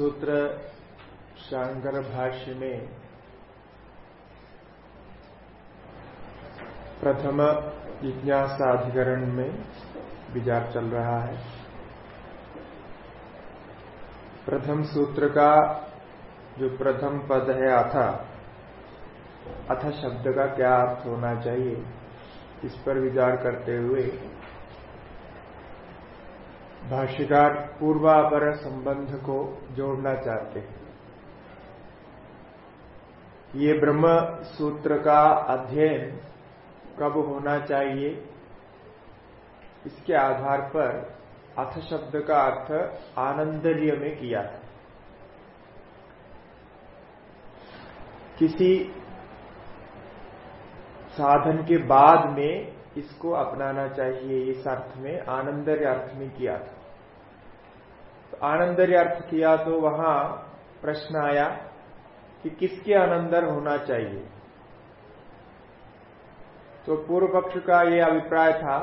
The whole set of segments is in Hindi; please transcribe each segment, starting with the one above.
ब्रह्मसूत्र शांकर भाष्य में प्रथम जिज्ञासाधिकरण में विचार चल रहा है। प्रथम सूत्र का जो प्रथम पद है अथ अथ शब्द का क्या अर्थ होना चाहिए, इस पर विचार करते हुए भाष्यकार पूर्वापर संबंध को जोड़ना चाहते हैं। ये ब्रह्म सूत्र का अध्ययन कब होना चाहिए? इसके आधार पर अथ शब्द का अर्थ आनंदर्य में किया किसी साधन के बाद में इसको अपनाना चाहिए, इस अर्थ में आनंदर्य अर्थ में किया था। तो आनंदर्य अर्थ किया तो वहाँ प्रश्न आया कि किसके आनंदर होना चाहिए? तो पूर्व पक्ष का यह अभिप्राय था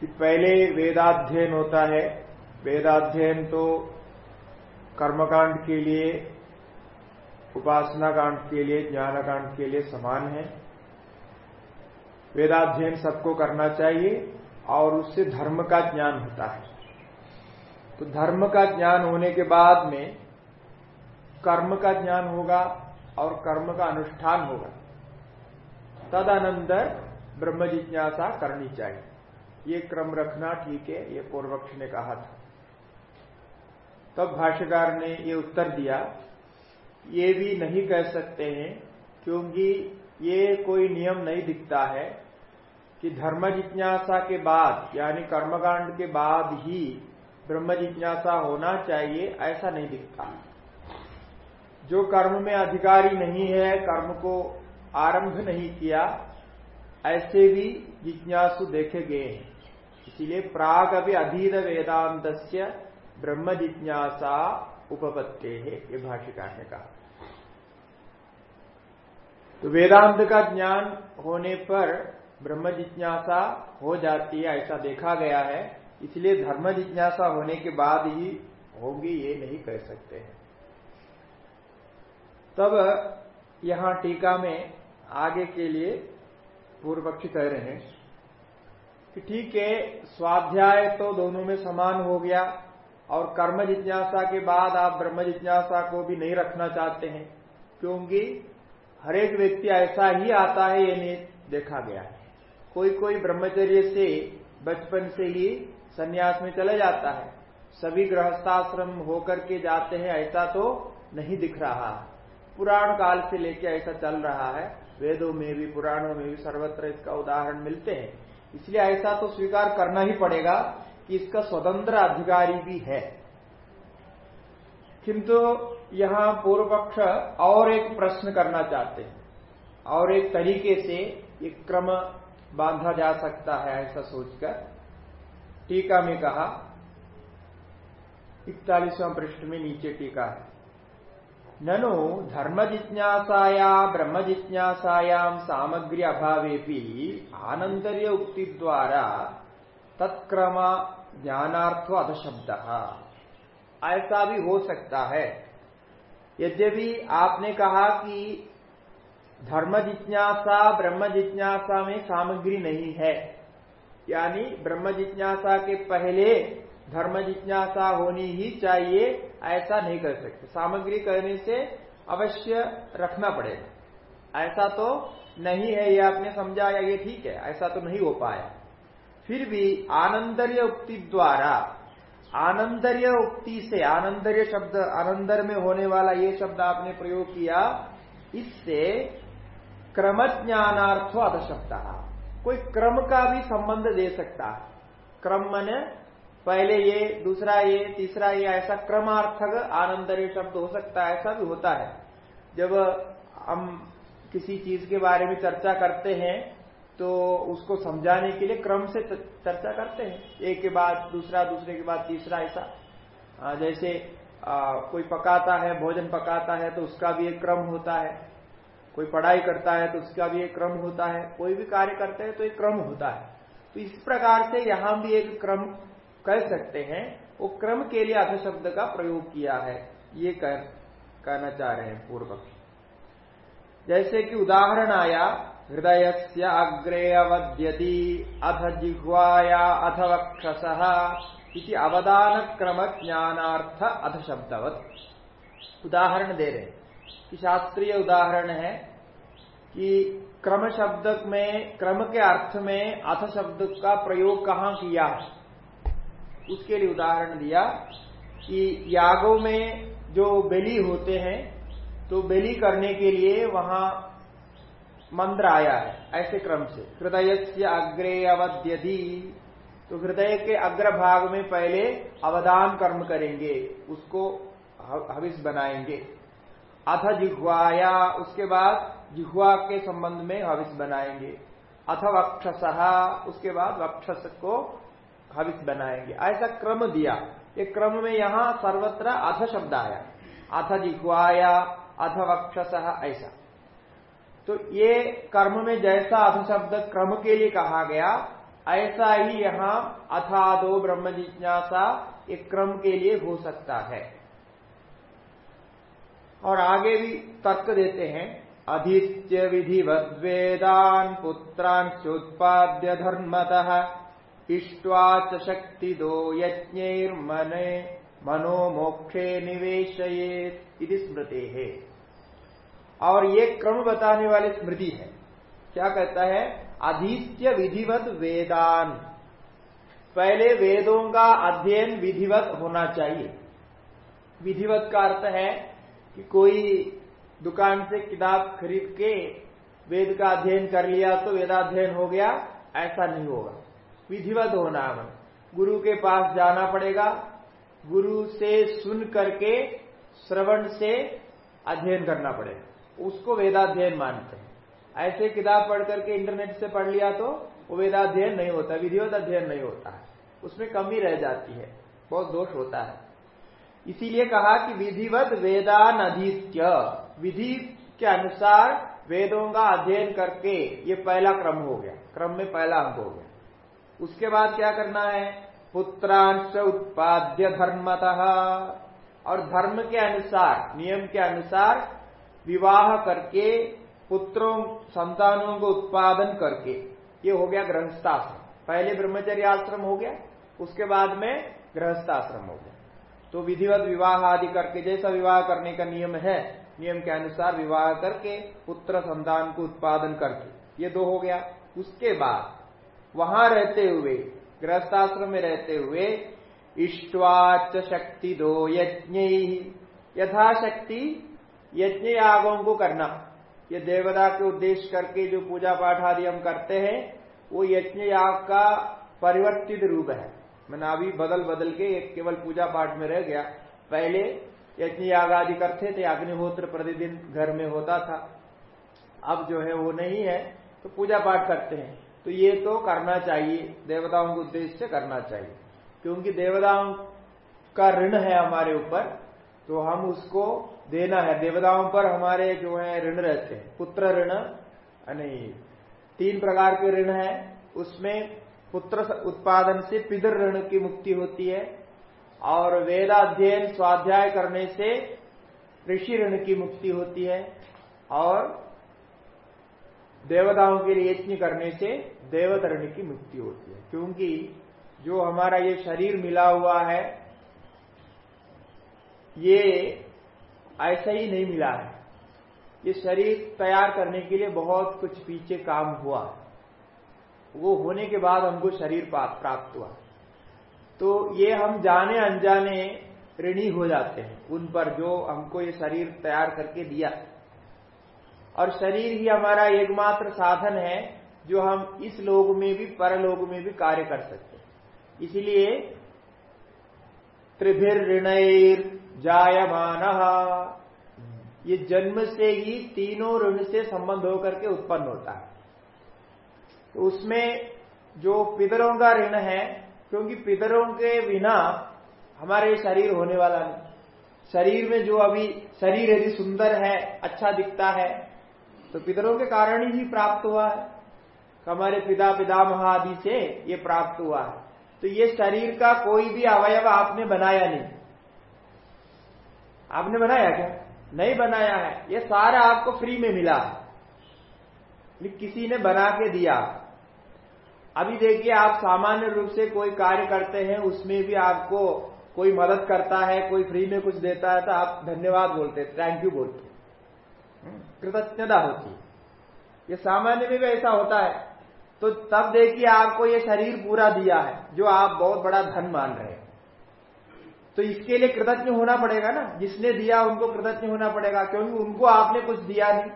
कि पहले वेदाध्ययन होता है। वेदाध्ययन तो कर्मकांड के लिए उपासना कांड के लिए ज्ञान कांड के लिए समान है। वेदाध्ययन सबको करना चाहिए और उससे धर्म का ज्ञान होता है। तो धर्म का ज्ञान होने के बाद में कर्म का ज्ञान होगा और कर्म का अनुष्ठान होगा। तदनंतर ब्रह्म जिज्ञासा करनी चाहिए। ये क्रम रखना ठीक है, ये पूर्वक्ष ने कहा था। तब भाष्यकार ने ये उत्तर दिया, ये भी नहीं कह सकते हैं, क्योंकि ये कोई नियम नहीं दिखता है कि धर्म जिज्ञासा के बाद, यानी कर्मकांड के बाद ही ब्रह्म जिज्ञासा होना चाहिए, ऐसा नहीं दिखता। जो कर्म में अधिकारी नहीं है, कर्म को आरंभ नहीं किया, ऐसे भी जिज्ञासु देखे गए हैं। इसीलिए प्राग अभी अधीन वेदांत ब्रह्म जिज्ञासा उपपत्ते है, ये भाष्यकार ने कहा। तो वेदांत का ज्ञान होने पर ब्रह्म जिज्ञासा हो जाती है, ऐसा देखा गया है। इसलिए धर्म जिज्ञासा होने के बाद ही होगी ये नहीं कह सकते हैं। तब यहाँ टीका में आगे के लिए पूर्व पक्षी कह रहे हैं कि ठीक है, स्वाध्याय तो दोनों में समान हो गया और कर्म जिज्ञासा के बाद आप ब्रह्म जिज्ञासा को भी नहीं रखना चाहते हैं, क्योंकि हर एक व्यक्ति ऐसा ही आता है, ये नहीं देखा गया है। कोई कोई ब्रह्मचर्य से, बचपन से ही सन्यास में चले जाता है। सभी गृहस्थाश्रम होकर के जाते हैं, ऐसा तो नहीं दिख रहा। पुराण काल से लेके ऐसा चल रहा है। वेदों में भी, पुराणों में भी सर्वत्र इसका उदाहरण मिलते हैं। इसलिए ऐसा तो स्वीकार करना ही पड़ेगा कि इसका स्वतंत्र अधिकारी भी है। किंतु यहाँ पूर्व पक्ष और एक प्रश्न करना चाहते हैं। और एक तरीके से एक क्रम बांधा जा सकता है ऐसा सोचकर। टीका में कहा, इकतालीसवां पृष्ठ में नीचे टीका है। ननु धर्म जिज्ञासाया, ब्रह्म जिज्ञासायाम सामग्री अभावे भी आनंदर्य उक्ति द्वारा तत्क्रम ज्ञानार्थो अधशब्द ऐसा भी हो सकता है। यद्यपि आपने कहा कि धर्म जिज्ञासा, ब्रह्म जिज्ञासा में सामग्री नहीं है यानी ब्रह्म जिज्ञासा के पहले धर्म जिज्ञासा होनी ही चाहिए, ऐसा नहीं कर सकते। सामग्री करने से अवश्य रखना पड़ेगा। ऐसा तो नहीं है, ये आपने समझा या ठीक है, ऐसा तो नहीं हो पाया। फिर भी आनंदर्य उक्ति द्वारा, आनंदर्य उक्ति से, आनंदर्य शब्द, आनंदर में होने वाला ये शब्द आपने प्रयोग किया, इससे क्रम ज्ञानार्थ अधशब्द। कोई क्रम का भी संबंध दे सकता है। क्रम मन पहले ये दूसरा ये तीसरा ये ऐसा क्रमार्थक आनंदर्य शब्द हो सकता है ऐसा भी होता है। जब हम किसी चीज़ के बारे में चर्चा करते हैं तो उसको समझाने के लिए क्रम से चर्चा करते हैं। एक के बाद दूसरा दूसरे के बाद तीसरा ऐसा। जैसे आ, कोई पकाता है भोजन पकाता है तो उसका भी एक क्रम होता है। कोई पढ़ाई करता है तो उसका भी एक क्रम होता है, कोई भी कार्य करते हैं तो एक क्रम होता है। तो इस प्रकार से यहाँ भी एक क्रम कह सकते हैं, वो क्रम के लिए अध शब्द का प्रयोग किया है, ये कहना चाह रहे हैं पूर्व जैसे कि उदाहरण आया हृदय से अग्रे अवद्यति अथ जिह्वाया, अथ वक्षस अवदान क्रम ज्ञानार्थ अथ शब्दवत। उदाहरण दे रहे कि शास्त्रीय उदाहरण है कि क्रम शब्द में, क्रम के अर्थ में अथ शब्द का प्रयोग कहाँ किया? है उसके लिए उदाहरण दिया कि यागों में जो बलि होते हैं तो बलि करने के लिए वहाँ मंत्र आया है, ऐसे क्रम से। हृदय से अग्रे अवध्यधि तो हृदय के अग्र भाग में पहले अवदान कर्म करेंगे, उसको हविष बनाएँगे। अथ जिह्वाया, उसके बाद जिह्वा के संबंध में हविष बनाएँगे। अथ वक्षस, उसके बाद वक्षस को हविष बनाएँगे। ऐसा क्रम दिया। ये क्रम में यहाँ सर्वत्र अथ शब्द आया। अथ जिह्वाया, अथ वक्षस, ऐसा। तो ये कर्म में जैसा अथ शब्द क्रम के लिए कहा गया, ऐसा ही यहाँ अथादो ब्रह्म जिज्ञासा एक क्रम के लिए हो सकता है। और आगे भी तर्क देते हैं, अधित्य विधि वेदान पुत्रान चोत्पाद्य धर्मतः इष्टवाच शक्ति दो यज्ञर्मने मनोमोक्षे निवेशयेत स्मृते है। और ये क्रम बताने वाली स्मृति है। क्या कहता है? अधित्य विधिवत वेदान पहले वेदों का अध्ययन विधिवत होना चाहिए। विधिवत का अर्थ है कि कोई दुकान से किताब खरीद के वेद का अध्ययन कर लिया तो वेदाध्ययन हो गया, ऐसा नहीं होगा। विधिवत होना है गुरु के पास जाना पड़ेगा। गुरु से सुन करके, श्रवण से अध्ययन करना पड़ेगा। उसको वेदाध्ययन मानते हैं। ऐसे किताब पढ़ करके इंटरनेट से पढ़ लिया तो वो वेदाध्ययन नहीं होता, विधिवत अध्ययन नहीं होता। है उसमें कमी रह जाती है। बहुत दोष होता है। इसीलिए कहा कि विधिवत वेदान अधित्य विधि के अनुसार वेदों का अध्ययन करके ये पहला क्रम हो गया, क्रम में पहला अंक हो गया। उसके बाद क्या करना है? पुत्रांश उत्पाद्य धर्मतः। और धर्म के अनुसार, नियम के अनुसार विवाह करके पुत्रों, संतानों को उत्पादन करके, ये हो गया गृहस्थाश्रम। पहले ब्रह्मचर्य आश्रम हो गया, उसके बाद में गृहस्थाश्रम हो गया। तो विधिवत विवाह आदि करके, जैसा विवाह करने का नियम है, नियम के अनुसार विवाह करके पुत्र संतान को उत्पादन करके, ये दो हो गया। उसके बाद, वहाँ रहते हुए, गृहस्थाश्रम में रहते हुए, इष्टवाच शक्ति दो यज्ञ। यथाशक्ति यज्ञ यागों को करना। ये देवता के उद्देश्य करके जो पूजा पाठ आदि हम करते हैं, वो यज्ञ याग का परिवर्तित रूप है। मैंने अभी बदल बदल के एक केवल पूजा पाठ में रह गया। पहले यज्ञ याग आदि करते थे, अग्निहोत्र प्रतिदिन घर में होता था। अब जो है वो नहीं है तो पूजा पाठ करते हैं। तो ये तो करना चाहिए, देवताओं के उद्देश्य से करना चाहिए। क्योंकि देवताओं का ऋण है हमारे ऊपर तो हम उसको देना है। देवताओं पर हमारे जो है ऋण रहते हैं। पुत्र ऋण नहीं, तीन प्रकार के ऋण है। उसमें पुत्र उत्पादन से पितर ऋण की मुक्ति होती है और वेदाध्ययन, स्वाध्याय करने से ऋषि ऋण की मुक्ति होती है और देवताओं के लिए यज्ञ करने से देवतरण की मुक्ति होती है। क्योंकि जो हमारा ये शरीर मिला हुआ है, ये ऐसा ही नहीं मिला है। ये शरीर तैयार करने के लिए बहुत कुछ पीछे काम हुआ वो होने के बाद हमको शरीर प्राप्त हुआ। तो ये हम जाने अनजाने ऋणी हो जाते हैं, उन पर जो हमको ये शरीर तैयार करके दिया। और शरीर ही हमारा एकमात्र साधन है, जो हम इस लोग में भी, परलोक में भी कार्य कर सकते हैं। इसलिए त्रिभिर ऋणैर जायमान, ये जन्म से ही तीनों ऋण से संबंध होकर के उत्पन्न होता है। तो उसमें जो पितरों का ऋण है, क्योंकि पितरों के बिना हमारे शरीर होने वाला नहीं। शरीर में जो अभी शरीर यदि सुंदर है अच्छा दिखता है तो पितरों के कारण ही प्राप्त हुआ है। हमारे पिता पितामह आदि से ये प्राप्त हुआ है। तो ये शरीर का कोई भी अवयव आपने बनाया नहीं। आपने बनाया क्या? नहीं बनाया है। ये सारा आपको फ्री में मिला है। किसी ने बना के दिया। अभी देखिए आप सामान्य रूप से कोई कार्य करते हैं उसमें भी आपको कोई मदद करता है कोई फ्री में कुछ देता है तो आप धन्यवाद बोलते हैं थैंक यू बोलते हम्म, कृतज्ञता होती है। ये सामान्य में भी ऐसा होता है। तो तब देखिए आपको ये शरीर पूरा दिया है जो आप बहुत बड़ा धन मान रहे हैं। तो इसके लिए कृतज्ञ होना पड़ेगा ना। जिसने दिया उनको कृतज्ञ होना पड़ेगा क्योंकि उनको आपने कुछ दिया नहीं।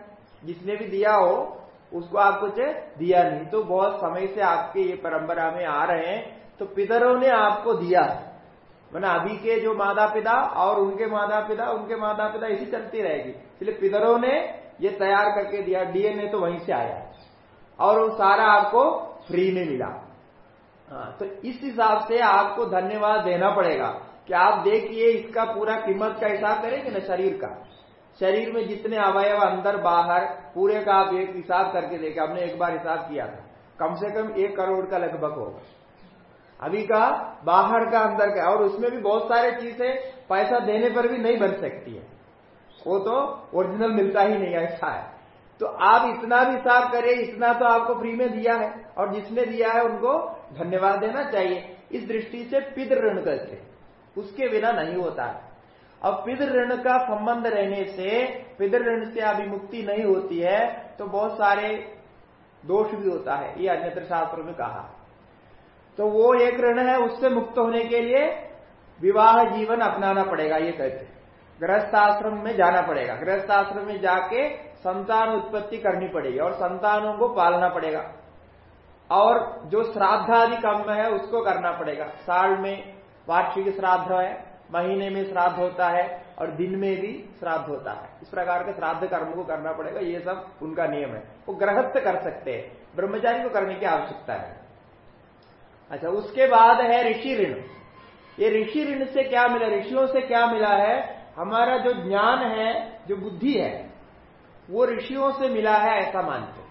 जिसने भी दिया हो उसको आप कुछ दिया नहीं। तो बहुत समय से आपके ये परंपरा में आ रहे हैं। तो पितरों ने आपको दिया। मैंने अभी के जो माता पिता और उनके माता पिता उनके माता पिता इसी चलती रहेगी। इसलिए पितरों ने ये तैयार करके दिया। डीएनए तो वहीं से आया। और वो सारा आपको फ्री में मिला। हाँ तो इस हिसाब से आपको धन्यवाद देना पड़ेगा कि आप देखिए इसका पूरा कीमत का हिसाब करेंगे ना शरीर का। शरीर में जितने अवयव अंदर, बाहर, पूरे का आप एक हिसाब करके देखे। हमने एक बार हिसाब किया था। कम से कम एक करोड़ का लगभग होगा। अभी का बाहर का, अंदर का, और उसमें भी बहुत सारे चीज़ें पैसा देने पर भी नहीं बन सकती है। वो तो ओरिजिनल मिलता ही नहीं, ऐसा है। तो आप इतना भी हिसाब करें, इतना तो आपको फ्री में दिया है, और जिसने दिया है उनको धन्यवाद देना चाहिए। इस दृष्टि से पितृ ऋण करते उसके बिना नहीं होता है। अब पितृ ऋण का संबंध रहने से पितृ ऋण से अभिमुक्ति नहीं होती है तो बहुत सारे दोष भी होता है, ये अन्यत्र शास्त्र में कहा। तो वो एक ऋण है, उससे मुक्त होने के लिए विवाह जीवन अपनाना पड़ेगा, ये कहते गृहस्थ आश्रम में जाना पड़ेगा गृहस्थ आश्रम में जाके संतान उत्पत्ति करनी पड़ेगी और संतानों को पालना पड़ेगा। और जो श्राद्ध आदि कर्म है, उसको करना पड़ेगा। साल में वार्षिक श्राद्ध है महीने में श्राद्ध होता है और दिन में भी श्राद्ध होता है। इस प्रकार के श्राद्ध कर्म को करना पड़ेगा, ये सब उनका नियम है। वो गृहस्थ कर सकते हैं, ब्रह्मचारी को करने की आवश्यकता है। अच्छा उसके बाद है ऋषि ऋण। ये ऋषि ऋण से क्या मिला? ऋषियों से क्या मिला है? हमारा जो ज्ञान है, जो बुद्धि है, वो ऋषियों से मिला है ऐसा मानते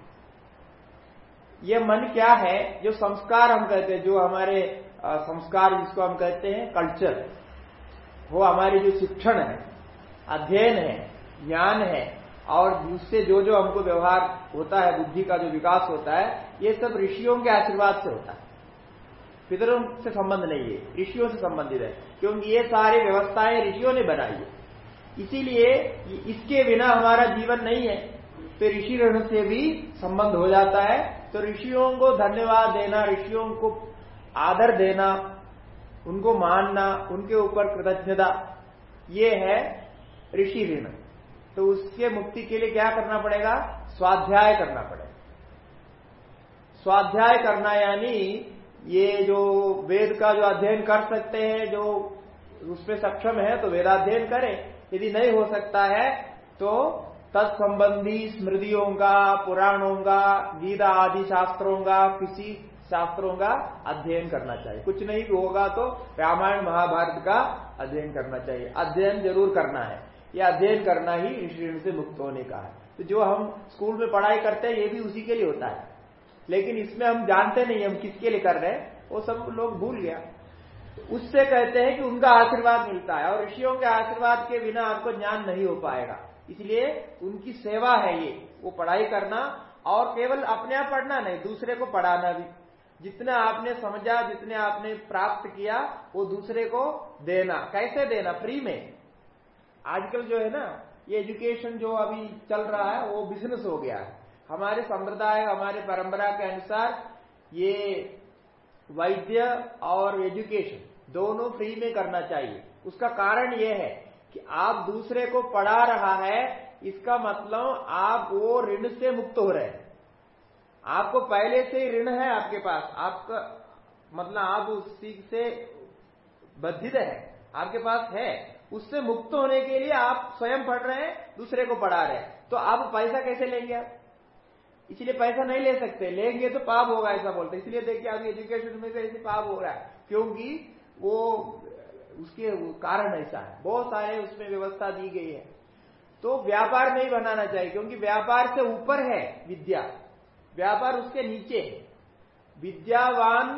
ये मन क्या है? जो संस्कार हम कहते हैं, जो हमारे संस्कार जिसको हम कहते हैं, कल्चर। वो हमारी जो शिक्षण है, अध्ययन है, ज्ञान है, और उससे जो जो हमको व्यवहार होता है, बुद्धि का जो विकास होता है, ये सब ऋषियों के आशीर्वाद से होता है। पितरों से संबंध नहीं है, ऋषियों से संबंधित है, क्योंकि ये सारी व्यवस्थाएँ ऋषियों ने बनाई है। इसीलिए इसके बिना हमारा जीवन नहीं है। तो ऋषि ऋण से भी संबंध हो जाता है। तो ऋषियों को धन्यवाद देना, ऋषियों को आदर देना उनको मानना, उनके ऊपर कृतज्ञता, ये है ऋषि ऋण। तो उसके मुक्ति के लिए क्या करना पड़ेगा? स्वाध्याय करना पड़ेगा। स्वाध्याय करना यानी ये जो वेद का जो अध्ययन कर सकते हैं, जो उसमें सक्षम है तो वेदाध्ययन करें। यदि नहीं हो सकता है तो तत्संबंधी स्मृतियों का, पुराणों का, गीता आदि शास्त्रों का, किसी शास्त्रों का अध्ययन करना चाहिए। कुछ नहीं होगा तो रामायण महाभारत का अध्ययन करना चाहिए। अध्ययन ज़रूर करना है। यह अध्ययन करना ही ऋषि से मुक्त होने का है। तो जो हम स्कूल में पढ़ाई करते हैं, ये भी उसी के लिए होता है। लेकिन इसमें हम जानते नहीं हम किसके लिए कर रहे हैं, वो सब लोग भूल गया। उससे कहते हैं कि उनका आशीर्वाद मिलता है और ऋषियों के आशीर्वाद के बिना आपको ज्ञान नहीं हो पाएगा। इसलिए उनकी सेवा है ये, वो पढ़ाई करना और केवल अपने आप पढ़ना नहीं, दूसरे को पढ़ाना भी। जितना आपने समझा, जितने आपने प्राप्त किया, वो दूसरे को देना। कैसे देना? फ्री में। आजकल जो है ना, ये एजुकेशन जो अभी चल रहा है, वो बिज़नेस हो गया है। हमारे संप्रदाय, हमारे परंपरा के अनुसार ये वैद्य और एजुकेशन दोनों फ्री में करना चाहिए। उसका कारण ये है कि आप दूसरे को पढ़ा रहा है, इसका मतलब आप वो ऋण से मुक्त हो रहे हैं। आपको पहले से ही ऋण है आपके पास। आपका मतलब आप उसी से बद्धित है। आपके पास है। उससे मुक्त होने के लिए आप स्वयं पढ़ रहे हैं, दूसरे को पढ़ा रहे हैं। तो आप पैसा कैसे लेंगे आप? इसलिए पैसा नहीं ले सकते। लेंगे तो पाप होगा ऐसा बोलते इसलिए देखिए अभी एजुकेशन में ऐसे पाप हो रहा है। क्योंकि वो, उसके कारण ऐसा है। बहुत सारे उसमें व्यवस्था दी गई है। तो व्यापार नहीं बनाना चाहिए, क्योंकि व्यापार से ऊपर है विद्या। व्यापार उसके नीचे है। विद्यावान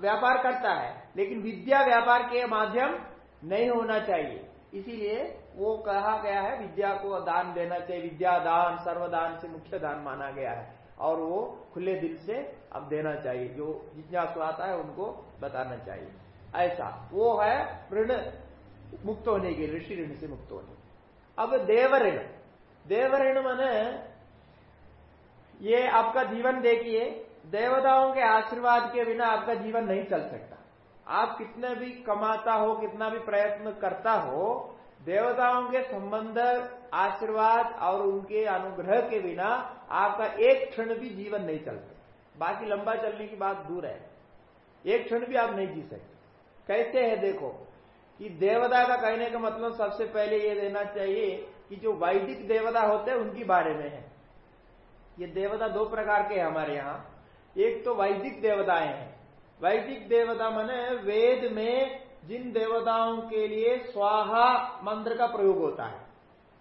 व्यापार करता है, लेकिन विद्या व्यापार के माध्यम नहीं होना चाहिए। इसीलिए वो कहा गया है, विद्या को दान देना चाहिए। विद्या दान सर्वदान से मुख्य दान माना गया है, और वो खुले दिल से अब देना चाहिए। जो जिज्ञासु आता है, उनको बताना चाहिए। ऐसा, वो है ऋण मुक्त होने के ऋषि ऋण से मुक्त होने। अब देव ऋण देव ऋण माने ये आपका जीवन देखिए, देवताओं के आशीर्वाद के बिना आपका जीवन नहीं चल सकता। आप कितने भी कमाता हो, कितना भी प्रयत्न करता हो, देवताओं के संबंध, आशीर्वाद और उनके अनुग्रह के बिना आपका एक क्षण भी जीवन नहीं चल सकता। बाकी लंबा चलने की बात दूर है। एक क्षण भी आप नहीं जी सकते। कैसे है देखो, कि देवता का कहने का मतलब सबसे पहले ये देना चाहिए कि जो वैदिक देवता होते हैं, उनके बारे में है। ये देवता दो प्रकार के हैं हमारे यहाँ। एक तो वैदिक देवताएँ हैं। वैदिक देवता माने वेद में जिन देवताओं के लिए स्वाहा मंत्र का प्रयोग होता है,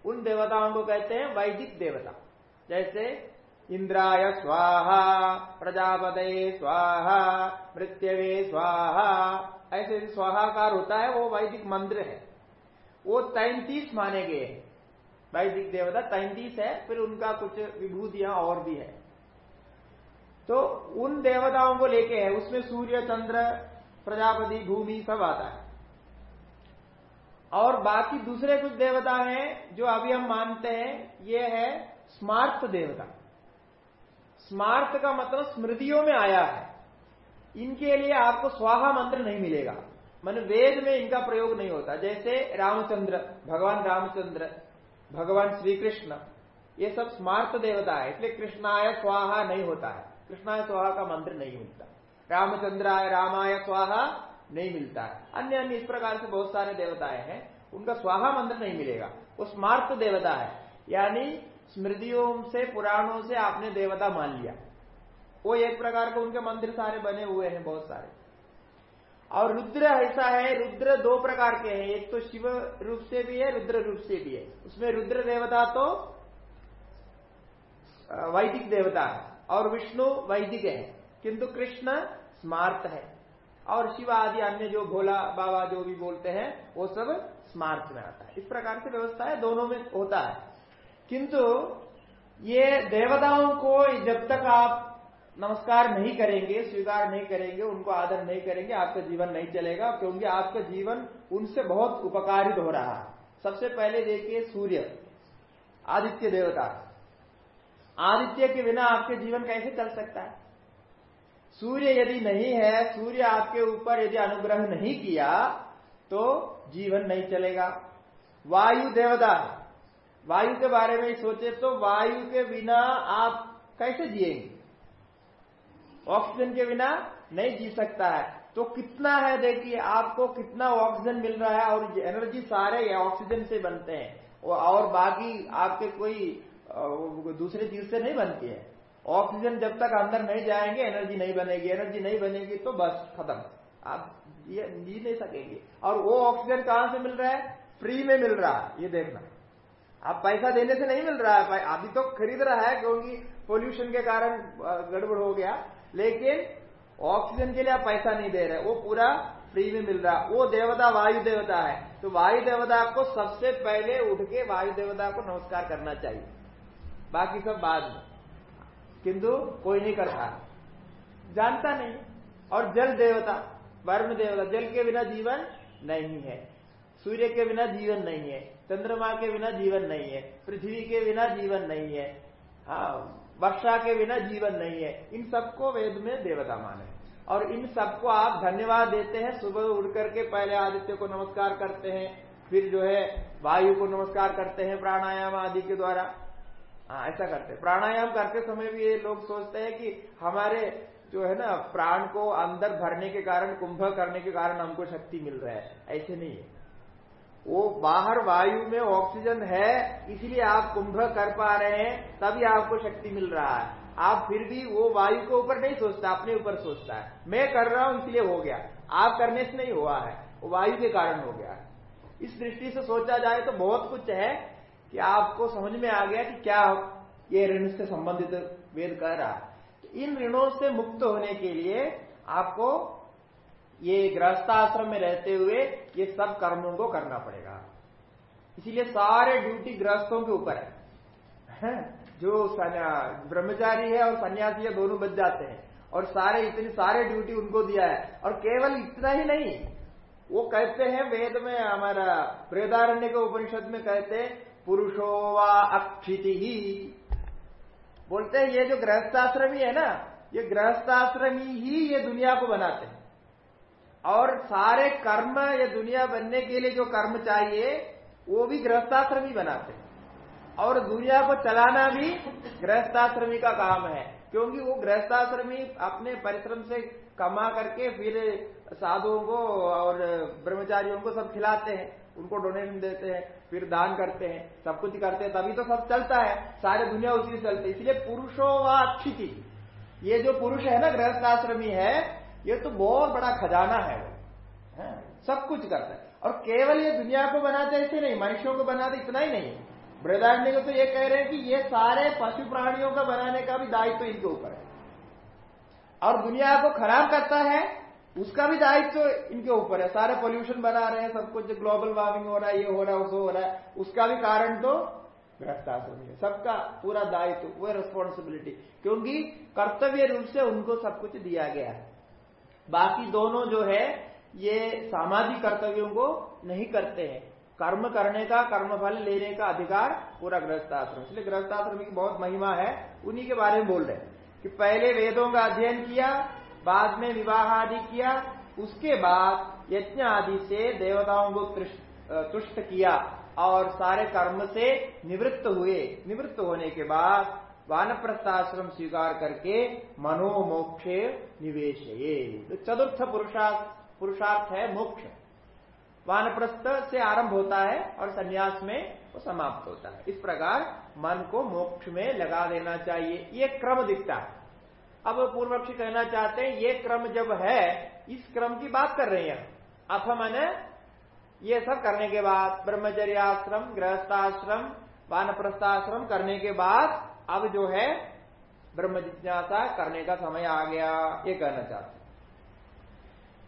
उन देवताओं को कहते हैं वैदिक देवता। जैसे, इंद्राय स्वाहा, प्रजापते स्वाहा, मृत्यवे स्वाहा, ऐसे स्वाहाकार होता है, वो वैदिक मंत्र है। वो तैतीस माने गए हैं। वैदिक देवता, तैतीस है, फिर उनका कुछ विभूतियाँ और भी है। तो उन देवताओं को लेके है, उसमें सूर्य, चंद्र, प्रजापति, भूमि सब आता है। और बाकी दूसरे कुछ देवता हैं, जो अभी हम मानते हैं, ये है स्मार्थ देवता। स्मार्थ का मतलब स्मृतियों में आया है। इनके लिए आपको स्वाहा मंत्र नहीं मिलेगा। मन वेद में इनका प्रयोग नहीं होता। जैसे रामचंद्र, भगवान रामचंद्र भगवान श्री कृष्ण ये सब स्मार्थ देवता है, इसलिए कृष्णाय स्वाहा नहीं होता है। कृष्णाय स्वाहा का मंत्र नहीं मिलता। रामचंद्राय, रामाय स्वाहा नहीं मिलता है। अन्य अन्य इस प्रकार से बहुत सारे देवताएँ हैं, उनका स्वाहा मंत्र नहीं मिलेगा। वो स्मार्त देवता है, यानी स्मृतियों से, पुराणों से आपने देवता मान लिया। वो एक प्रकार के उनके मंदिर सारे बने हुए हैं, बहुत सारे। और रुद्र ऐसा है, रुद्र दो प्रकार के हैं। एक तो शिव रूप से भी है, रुद्र रूप से भी है। उसमें रुद्र देवता तो वैदिक देवता है और विष्णु वैदिक है। किंतु कृष्ण स्मार्त है। और शिव आदि अन्य जो भोला बाबा जो भी बोलते हैं, वो सब स्मार्त में आता है। इस प्रकार से व्यवस्था है, दोनों में होता है। किंतु ये देवताओं को जब तक आप नमस्कार नहीं करेंगे, स्वीकार नहीं करेंगे, उनको आदर नहीं करेंगे, आपका जीवन नहीं चलेगा, क्योंकि आपका जीवन उनसे बहुत उपकारित हो रहा है। सबसे पहले देखिए सूर्य, आदित्य देवता। आदित्य के बिना आपके जीवन कैसे चल सकता है? सूर्य यदि नहीं है, सूर्य आपके ऊपर यदि अनुग्रह नहीं किया तो जीवन नहीं चलेगा। वायु देवता, वायु के बारे में सोचे तो वायु के बिना आप कैसे जिएँगे? ऑक्सीजन के बिना नहीं जी सकता है। तो कितना है देखिए, आपको कितना ऑक्सीजन मिल रहा है और एनर्जी सारे ऑक्सीजन से बनते हैं। और बाकी आपके कोई दूसरे चीज़ से नहीं बनती है। ऑक्सीजन जब तक अंदर नहीं जाएँगे एनर्जी नहीं बनेगी। एनर्जी नहीं बनेगी तो बस खत्म। आप ये जी नहीं सकेंगे। और वो ऑक्सीजन कहाँ से मिल रहा है? फ्री में मिल रहा है। ये देखना। आप पैसा देने से नहीं मिल रहा है। अभी तो खरीद रहा है क्योंकि पोल्यूशन के कारण गड़बड़ हो गया। लेकिन ऑक्सीजन के लिए आप पैसा नहीं दे रहे, वो पूरा फ्री में मिल रहा। वो देवता वायु देवता है। तो वायु देवता को सबसे पहले उठ के वायु देवता को नमस्कार करना चाहिए। बाकी सब बाद में। किंतु कोई नहीं करता। जानता नहीं। और जल देवता वर्म देवता, जल के बिना जीवन नहीं है। सूर्य के बिना जीवन नहीं है। चंद्रमा के बिना जीवन नहीं है। पृथ्वी के बिना जीवन नहीं है। हाँ। वर्षा के बिना जीवन नहीं है। इन सबको वेद में देवता माने। और इन सबको आप धन्यवाद देते हैं। सुबह उठ करके पहले आदित्य को नमस्कार करते हैं, फिर जो है वायु को नमस्कार करते हैं प्राणायाम आदि के द्वारा। हाँ ऐसा करते हैं। प्राणायाम करते समय भी ये लोग सोचते हैं कि हमारे जो है ना, प्राण को अंदर भरने के कारण, कुंभ करने के कारण हमको शक्ति मिल रहा है। ऐसे नहीं है। वो बाहर वायु में ऑक्सीजन है, इसलिए आप कुंभ कर पा रहे हैं, तभी आपको शक्ति मिल रहा है। आप फिर भी वो वायु के ऊपर नहीं सोचता, अपने ऊपर सोचता है। मैं कर रहा हूँ, इसलिए हो गया। आप करने से नहीं हुआ है, वो वायु के कारण हो गया इस दृष्टि से सोचा जाए तो बहुत कुछ है कि आपको समझ में आ गया कि क्या ये ऋण से संबंधित वेद कह रहा है। तो इन ऋणों से मुक्त होने के लिए आपको ये गृहस्थाश्रम में रहते हुए ये सब कर्मों को करना पड़ेगा। इसीलिए सारे ड्यूटी गृहस्थों के ऊपर है। जो ब्रह्मचारी है और सन्यासी है, दोनों बच जाते हैं। और सारे इतनी सारे ड्यूटी उनको दिया है। और केवल इतना ही नहीं, वो कहते हैं, वेद में हमारा प्रेदारण्य के उपनिषद में कहते पुरुषो व अक्षिति ही। बोलते हैं, ये जो गृहस्थाश्रमी है ना, ये गृहस्थाश्रमी ही ये दुनिया को बनाते हैं। और सारे कर्म ये दुनिया बनने के लिए जो कर्म चाहिए, वो भी गृहस्थाश्रमी बनाते हैं। और दुनिया को चलाना भी गृहस्थाश्रमी का काम है, क्योंकि वो गृहस्थाश्रमी अपने परिश्रम से कमा करके फिर साधुओं को और ब्रह्मचारियों को सब खिलाते हैं, उनको डोनेशन देते हैं, फिर दान करते हैं, सब कुछ करते हैं, तभी तो सब चलता है, सारे दुनिया उसी से चलती इसलिए पुरुषों व अच्छी ये जो पुरुष है ना गृहस्थाश्रमी है ये तो बहुत बड़ा खजाना है वो सब कुछ करता है। और केवल ये दुनिया को बनाते ऐसे नहीं, मनुष्यों को बनाते, इतना ही नहीं। बृहदारण्य को तो ये कह रहे हैं कि ये सारे पशु प्राणियों का बनाने का भी दायित्व तो इनके ऊपर है। और दुनिया को खराब करता है, उसका भी दायित्व तो इनके ऊपर है। सारे पोल्यूशन बना रहे हैं, सब कुछ ग्लोबल वार्मिंग हो रहा है, ये हो रहा है, वो हो रहा है, उसका भी कारण तो भ्रष्टाचार है। सबका पूरा दायित्व, वो रिस्पॉन्सिबिलिटी क्योंकि कर्तव्य रूप से उनको सब कुछ दिया गया है। बाकी दोनों जो है, ये सामाजिक कर्तव्यों को नहीं करते हैं। कर्म करने का, कर्मफल लेने का अधिकार पूरा गृहस्थाश्रम। इसलिए गृहस्थाश्रम की बहुत महिमा है, उन्हीं के बारे में बोल रहे हैं कि पहले वेदों का अध्ययन किया, बाद में विवाह आदि किया, उसके बाद यज्ञ आदि से देवताओं को तुष्ट किया और सारे कर्म से निवृत्त हुए। निवृत्त होने के बाद वानप्रस्थाश्रम स्वीकार करके मनोमोक्ष निवेश तो चतुर्थ पुरुषार्थ पुरुषार्थ है मोक्ष। वानप्रस्थ से आरंभ होता है और संन्यास में वो समाप्त होता है। इस प्रकार मन को मोक्ष में लगा देना चाहिए। ये क्रम दिखता है। अब पूर्व पक्षी कहना चाहते हैं, ये क्रम जब है, इस क्रम की बात कर रहे हैं। अथ मैंने, ये सब करने के बाद, ब्रह्मचर्याश्रम, गृहस्थाश्रम, वानप्रस्थाश्रम करने के बाद अब जो है, ब्रह्म जिज्ञासा करने का समय आ गया, ये कहना चाहते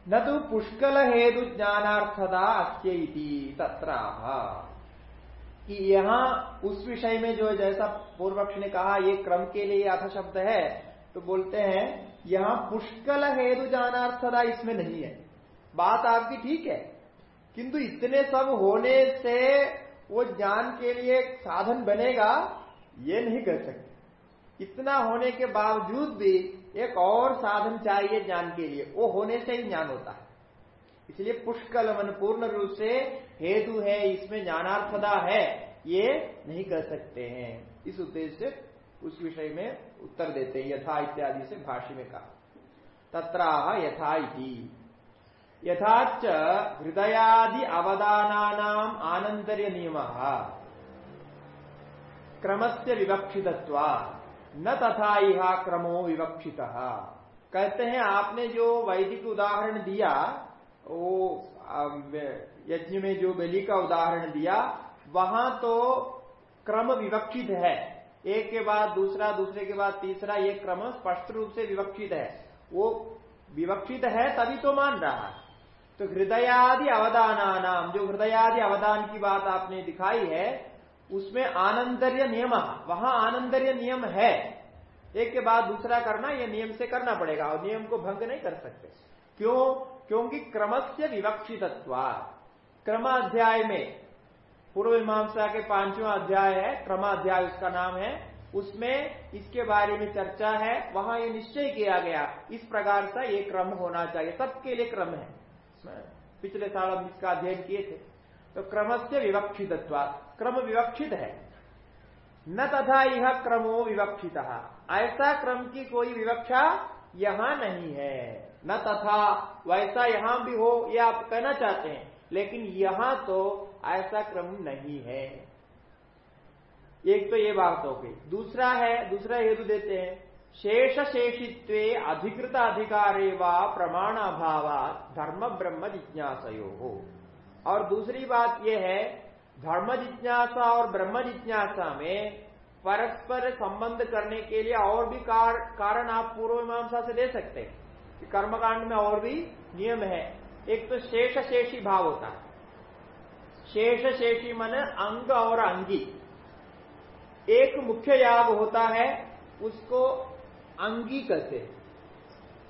न तो पुष्कल हेतु ज्ञानार्थता अस्ती तत्र कि यहाँ उस विषय में जो जैसा पूर्व पक्ष ने कहा, ये क्रम के लिए अथ शब्द है तो बोलते हैं, यहाँ पुष्कल हेतु जानार्थता इसमें नहीं है। बात आपकी ठीक है, किंतु इतने सब होने से वो ज्ञान के लिए साधन बनेगा ये नहीं कर सकते। इतना होने के बावजूद भी एक और साधन चाहिए ज्ञान के लिए, वो होने से ही ज्ञान होता है। इसलिए पुष्कल मन पूर्ण रूप से हेतु है, इसमें ज्ञानार्थदा है, ये नहीं कर सकते हैं। इस उद्देश्य से उस विषय में उत्तर देते हैं, यथा इत्यादि से भाषी में कहा। तत्राह यथा यथाच हृदयादि अवदानानाम आनंतर्य नियम क्रम से विवक्षित न तथा यह क्रमो विवक्षित। कहते हैं, आपने जो वैदिक उदाहरण दिया, वो यज्ञ में जो बलि का उदाहरण दिया, वहाँ तो क्रम विवक्षित है। एक के बाद दूसरा, दूसरे के बाद तीसरा, ये क्रम स्पष्ट रूप से विवक्षित है। वो विवक्षित है तभी तो मान रहा। है तो हृदयादि अवदाना नाम जो हृदयादि अवदान की बात आपने दिखाई है उसमें आनंदर्य नियम वहाँ आनंदर्य नियम है। एक के बाद दूसरा करना यह नियम से करना पड़ेगा और नियम को भंग नहीं कर सकते। क्यों? क्योंकि क्रमस्य विवक्षित क्रमाध्याय में, पूर्व मीमांसा के पांचवा अध्याय है, क्रमाध्याय उसका नाम है। उसमें इसके बारे में चर्चा है, वहाँ ये निश्चय किया गया, इस प्रकार का ये क्रम होना चाहिए। सबके लिए क्रम है। पिछले साल हम इसका अध्ययन किए थे। तो क्रम से विवक्षित क्रम विवक्षित है। न तथा यह क्रमो विवक्षित। ऐसा क्रम की कोई विवक्षा यहाँ नहीं है। न तथा, वैसा यहाँ भी हो यह आप कहना चाहते हैं। लेकिन यहाँ तो ऐसा क्रम नहीं है। एक तो ये बात हो गई। दूसरा है, दूसरा हेतु देते हैं। शेष शेषित्व अधिकृत अधिकारे व प्रमाण अभाव धर्म ब्रह्म जिज्ञासयो। हो और दूसरी बात यह है धर्म जिज्ञासा और ब्रह्म जिज्ञासा में परस्पर संबंध करने के लिए और भी कार, कारण आप पूर्व मीमांसा से दे सकते हैं कर्मकांड में और भी नियम है। एक तो शेष शेषी भाव होता है। शेष शेषी मन अंग और अंगी। एक मुख्य याग होता है उसको अंगी कहते हैं।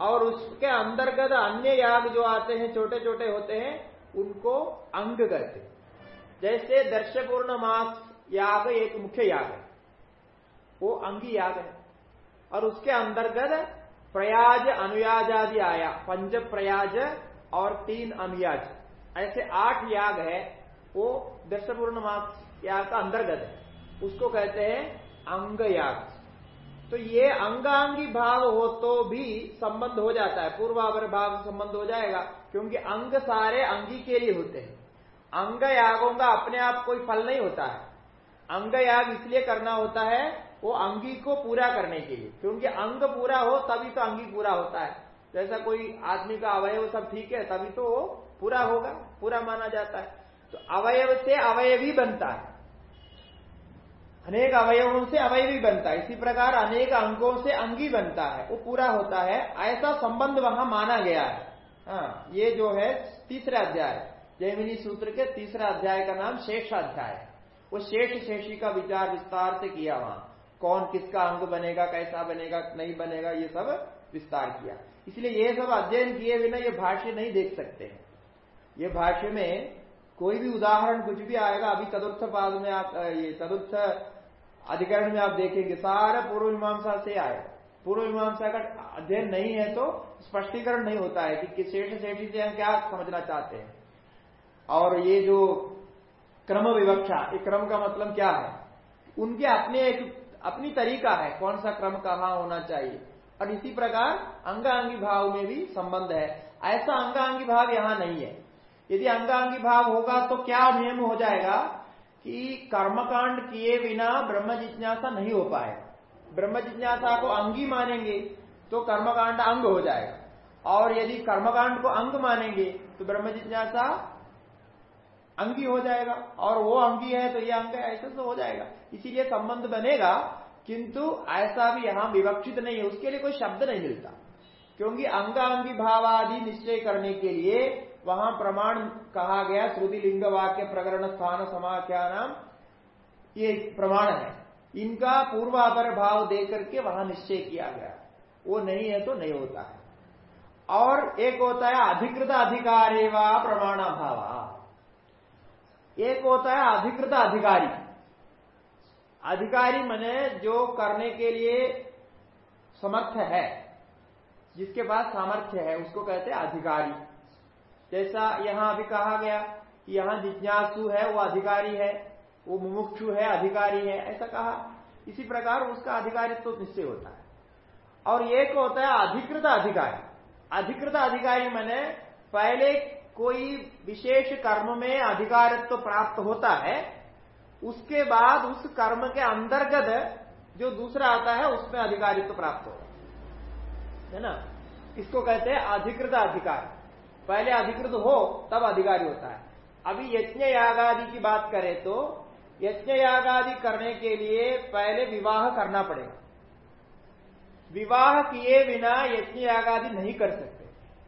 और उसके अंतर्गत अन्य याग जो आते हैं छोटे छोटे होते हैं उनको अंग कहते जैसे दर्शपूर्ण मास याग एक मुख्य याग है। वो अंगी याग है। और उसके अंतर्गत प्रयाज अनुयाज आदि आया। पंच प्रयाज और तीन अनुयाज। ऐसे आठ याग है। वो दशपूर्ण मास याग का अंतर्गत है। उसको कहते हैं अंग याग। तो ये अंगांगी भाव हो तो भी संबंध हो जाता है। पूर्वावर भाव संबंध हो जाएगा। क्योंकि अंग सारे अंगी के लिए होते हैं। अंग यागों का अपने आप कोई फल नहीं होता है। अंग याग इसलिए करना होता है, वो अंगी को पूरा करने के लिए। क्योंकि अंग पूरा हो, तभी तो अंगी पूरा होता है। जैसा कोई आदमी का अवयव सब ठीक है, तभी तो वो पूरा होगा, पूरा माना जाता है। तो अवयव से अवयवी बनता है। अनेक अवयवों से अवयवी बनता है। इसी प्रकार अनेक अंगों से अंगी बनता है, वो पूरा होता है। ऐसा संबंध वहाँ माना गया है। हाँ ये जो है तीसरा अध्याय जयमिनी सूत्र के तीसरा अध्याय का नाम शेष अध्याय वो शेष शेषी का विचार विस्तार से किया वहाँ। कौन किसका अंग बनेगा, कैसा बनेगा, नहीं बनेगा, ये सब विस्तार किया। इसलिए ये सब अध्ययन किए बिना ये भाष्य नहीं देख सकते हैं। ये भाष्य में कोई भी उदाहरण कुछ भी आएगा, अभी चतुर्थ पाद में आप, ये चतुर्थ अधिकरण में आप देखेंगे, सारा पूर्व मीमांसा से आए पूर्व मीमांसा का अध्ययन नहीं है तो स्पष्टीकरण नहीं होता है कि शेष शेषी से हम क्या समझना चाहते हैं। और ये जो क्रम विवक्षा, ये क्रम का मतलब क्या है? उनके अपने एक, अपनी तरीका है कौन सा क्रम कहाँ होना चाहिए। और इसी प्रकार अंगांगी भाव में भी संबंध है। ऐसा अंगांगी भाव यहाँ नहीं है। यदि अंगांगी भाव होगा तो क्या नियम हो जाएगा कि कर्मकांड किए बिना ब्रह्म जिज्ञासा नहीं हो पाएगा ब्रह्म जिज्ञासा को अंगी मानेंगे तो कर्मकांड अंग हो जाएगा। और यदि कर्मकांड को अंग मानेंगे तो ब्रह्म जिज्ञासा अंगी हो जाएगा। और वो अंगी है तो ये अंग है ऐसे तो हो जाएगा। इसीलिए संबंध बनेगा, किंतु ऐसा भी यहाँ विवक्षित नहीं है। उसके लिए कोई शब्द नहीं मिलता। क्योंकि अंगांगी भावादि निश्चय करने के लिए वहाँ प्रमाण कहा गया श्रुति लिंग वाक्य प्रकरण स्थान समाख्या नाम ये प्रमाण है। इनका पूर्वापर भाव देकर के वहाँ निश्चय किया गया। वो नहीं है तो नहीं होता है। और एक होता है अधिकृत अधिकारी व प्रमाण भाव। एक होता है अधिकृत अधिकारी। अधिकारी मने जो करने के लिए समर्थ है, जिसके पास सामर्थ्य है, उसको कहते हैं अधिकारी। जैसा यहाँ अभी कहा गया यहाँ जिज्ञासु है, वो अधिकारी है। वो मुमुक्षु है, अधिकारी है, ऐसा कहा। इसी प्रकार उसका अधिकारित्व तो निश्चय होता है। और एक होता है अधिकृत अधिकारी। अधिकृत अधिकारी मैंने पहले कोई विशेष कर्म में अधिकारित्व तो प्राप्त होता है, उसके बाद उस कर्म के अंतर्गत जो दूसरा आता है, उसमें अधिकारित्व तो प्राप्त होगा है। ना? इसको कहते हैं अधिकृत अधिकार। पहले अधिकृत हो, तब अधिकारी होता है। अभी यज्ञ यागादि की बात करें तो यज्ञ यागादि करने के लिए पहले विवाह करना पड़ेगा। विवाह किए बिना यज्ञ यागादि नहीं कर सकते।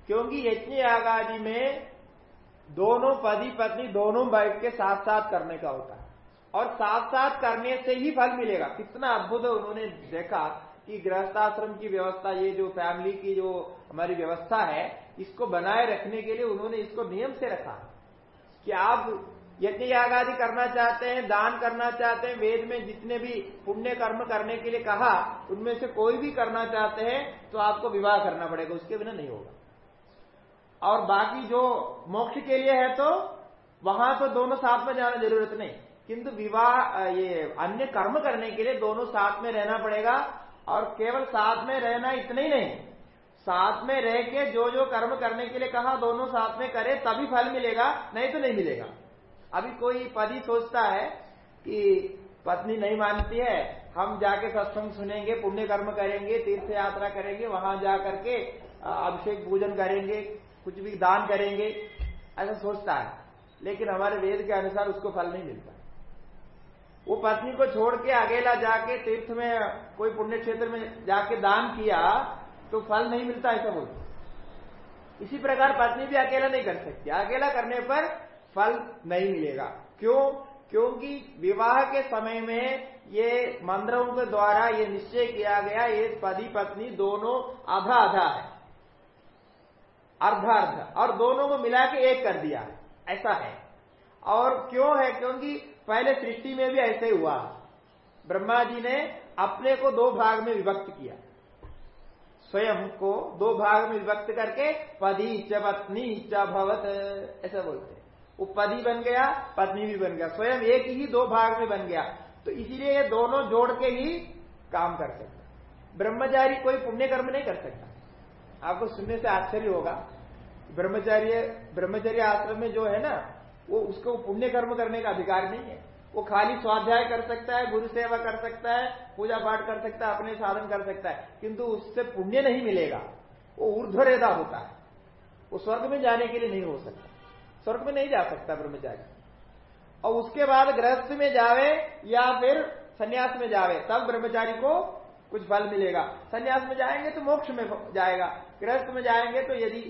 क्योंकि यज्ञ यागादि में दोनों पति पत्नी दोनों बैठ के साथ साथ करने का होता है। और साथ साथ करने से ही फल मिलेगा। कितना अद्भुत उन्होंने देखा कि गृहस्थाश्रम की व्यवस्था, ये जो फैमिली की जो हमारी व्यवस्था है, इसको बनाए रखने के लिए उन्होंने इसको नियम से रखा कि आप यज्ञ याग आदि करना चाहते हैं, दान करना चाहते हैं, वेद में जितने भी पुण्य कर्म करने के लिए कहा, उनमें से कोई भी करना चाहते हैं तो आपको विवाह करना पड़ेगा, उसके बिना नहीं होगा। और बाकी जो मोक्ष के लिए है तो वहाँ तो दोनों साथ में जाना ज़रूरत नहीं। किंतु विवाह, ये अन्य कर्म करने के लिए दोनों साथ में रहना पड़ेगा, और केवल साथ में रहना इतना ही नहीं। साथ में रह के जो जो कर्म करने के लिए कहा, दोनों साथ में करे, तभी फल मिलेगा, नहीं तो नहीं मिलेगा। अभी कोई पति सोचता है कि पत्नी नहीं मानती है, हम जाके सत्संग सुनेंगे पुण्य कर्म करेंगे तीर्थ यात्रा करेंगे, वहाँ जा करके अभिषेक पूजन करेंगे, कुछ भी दान करेंगे, ऐसा सोचता है। लेकिन हमारे वेद के अनुसार उसको फल नहीं मिलता। वो पत्नी को छोड़ के अकेला जाके तीर्थ में, कोई पुण्य क्षेत्र में जाके दान किया तो फल नहीं मिलता ऐसा बोलते। इसी प्रकार पत्नी भी अकेला नहीं कर सकती। अकेला करने पर फल नहीं मिलेगा। क्यों? क्योंकि विवाह के समय में ये मंत्रों के द्वारा ये निश्चय किया गया, ये पति पत्नी दोनों आधा आधा है। अर्धा अर्ध। और दोनों को मिला के एक कर दिया ऐसा है। और क्यों है? क्योंकि पहले सृष्टि में भी ऐसे हुआ। ब्रह्मा जी ने अपने को दो भाग में विभक्त किया। स्वयं को दो भाग में विभक्त करके पदी च पत्नी च भवत, ऐसा बोलते पति बन गया पत्नी भी बन गया, स्वयं एक ही दो भाग में बन गया। तो इसीलिए ये दोनों जोड़ के ही काम कर सकते ब्रह्मचारी कोई पुण्य कर्म नहीं कर सकता। आपको सुनने से आश्चर्य होगा। ब्रह्मचार्य ब्रह्मचर्य आश्रम में जो है ना, वो उसको पुण्य कर्म करने का अधिकार नहीं है। वो खाली स्वाध्याय कर सकता है, गुरु सेवा कर सकता है, पूजा पाठ कर सकता है, अपने साधन कर सकता है, किंतु उससे पुण्य नहीं मिलेगा। वो ऊर्ध्वरेदा होता है। वो स्वर्ग में जाने के लिए नहीं हो सकता। स्वर्ग में नहीं जा सकता ब्रह्मचारी। और उसके बाद गृहस्थ में जावे या फिर संन्यास में जावे, तब ब्रह्मचारी को कुछ फल मिलेगा। संन्यास में जाएँगे तो मोक्ष में जाएगा। गृहस्थ में जाएँगे तो यदि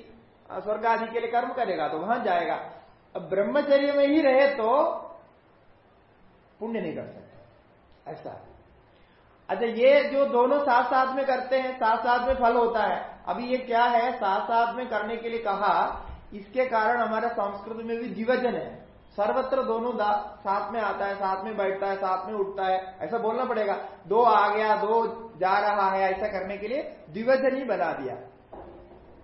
स्वर्ग आदि के लिए कर्म करेगा तो वहाँ जाएगा। अब ब्रह्मचर्य में ही रहे तो पुण्य नहीं कर सकते। ऐसा अच्छा ये जो दोनों साथ साथ में करते हैं साथ साथ में फल होता है, अभी ये क्या है? साथ साथ में करने के लिए कहा इसके कारण हमारे संस्कृत में भी दिवजन है। सर्वत्र दोनों साथ में आता है, साथ में बैठता है, साथ में उठता है, ऐसा बोलना पड़ेगा। दो आ गया, दो जा रहा है, ऐसा करने के लिए द्विवजन ही बना दिया।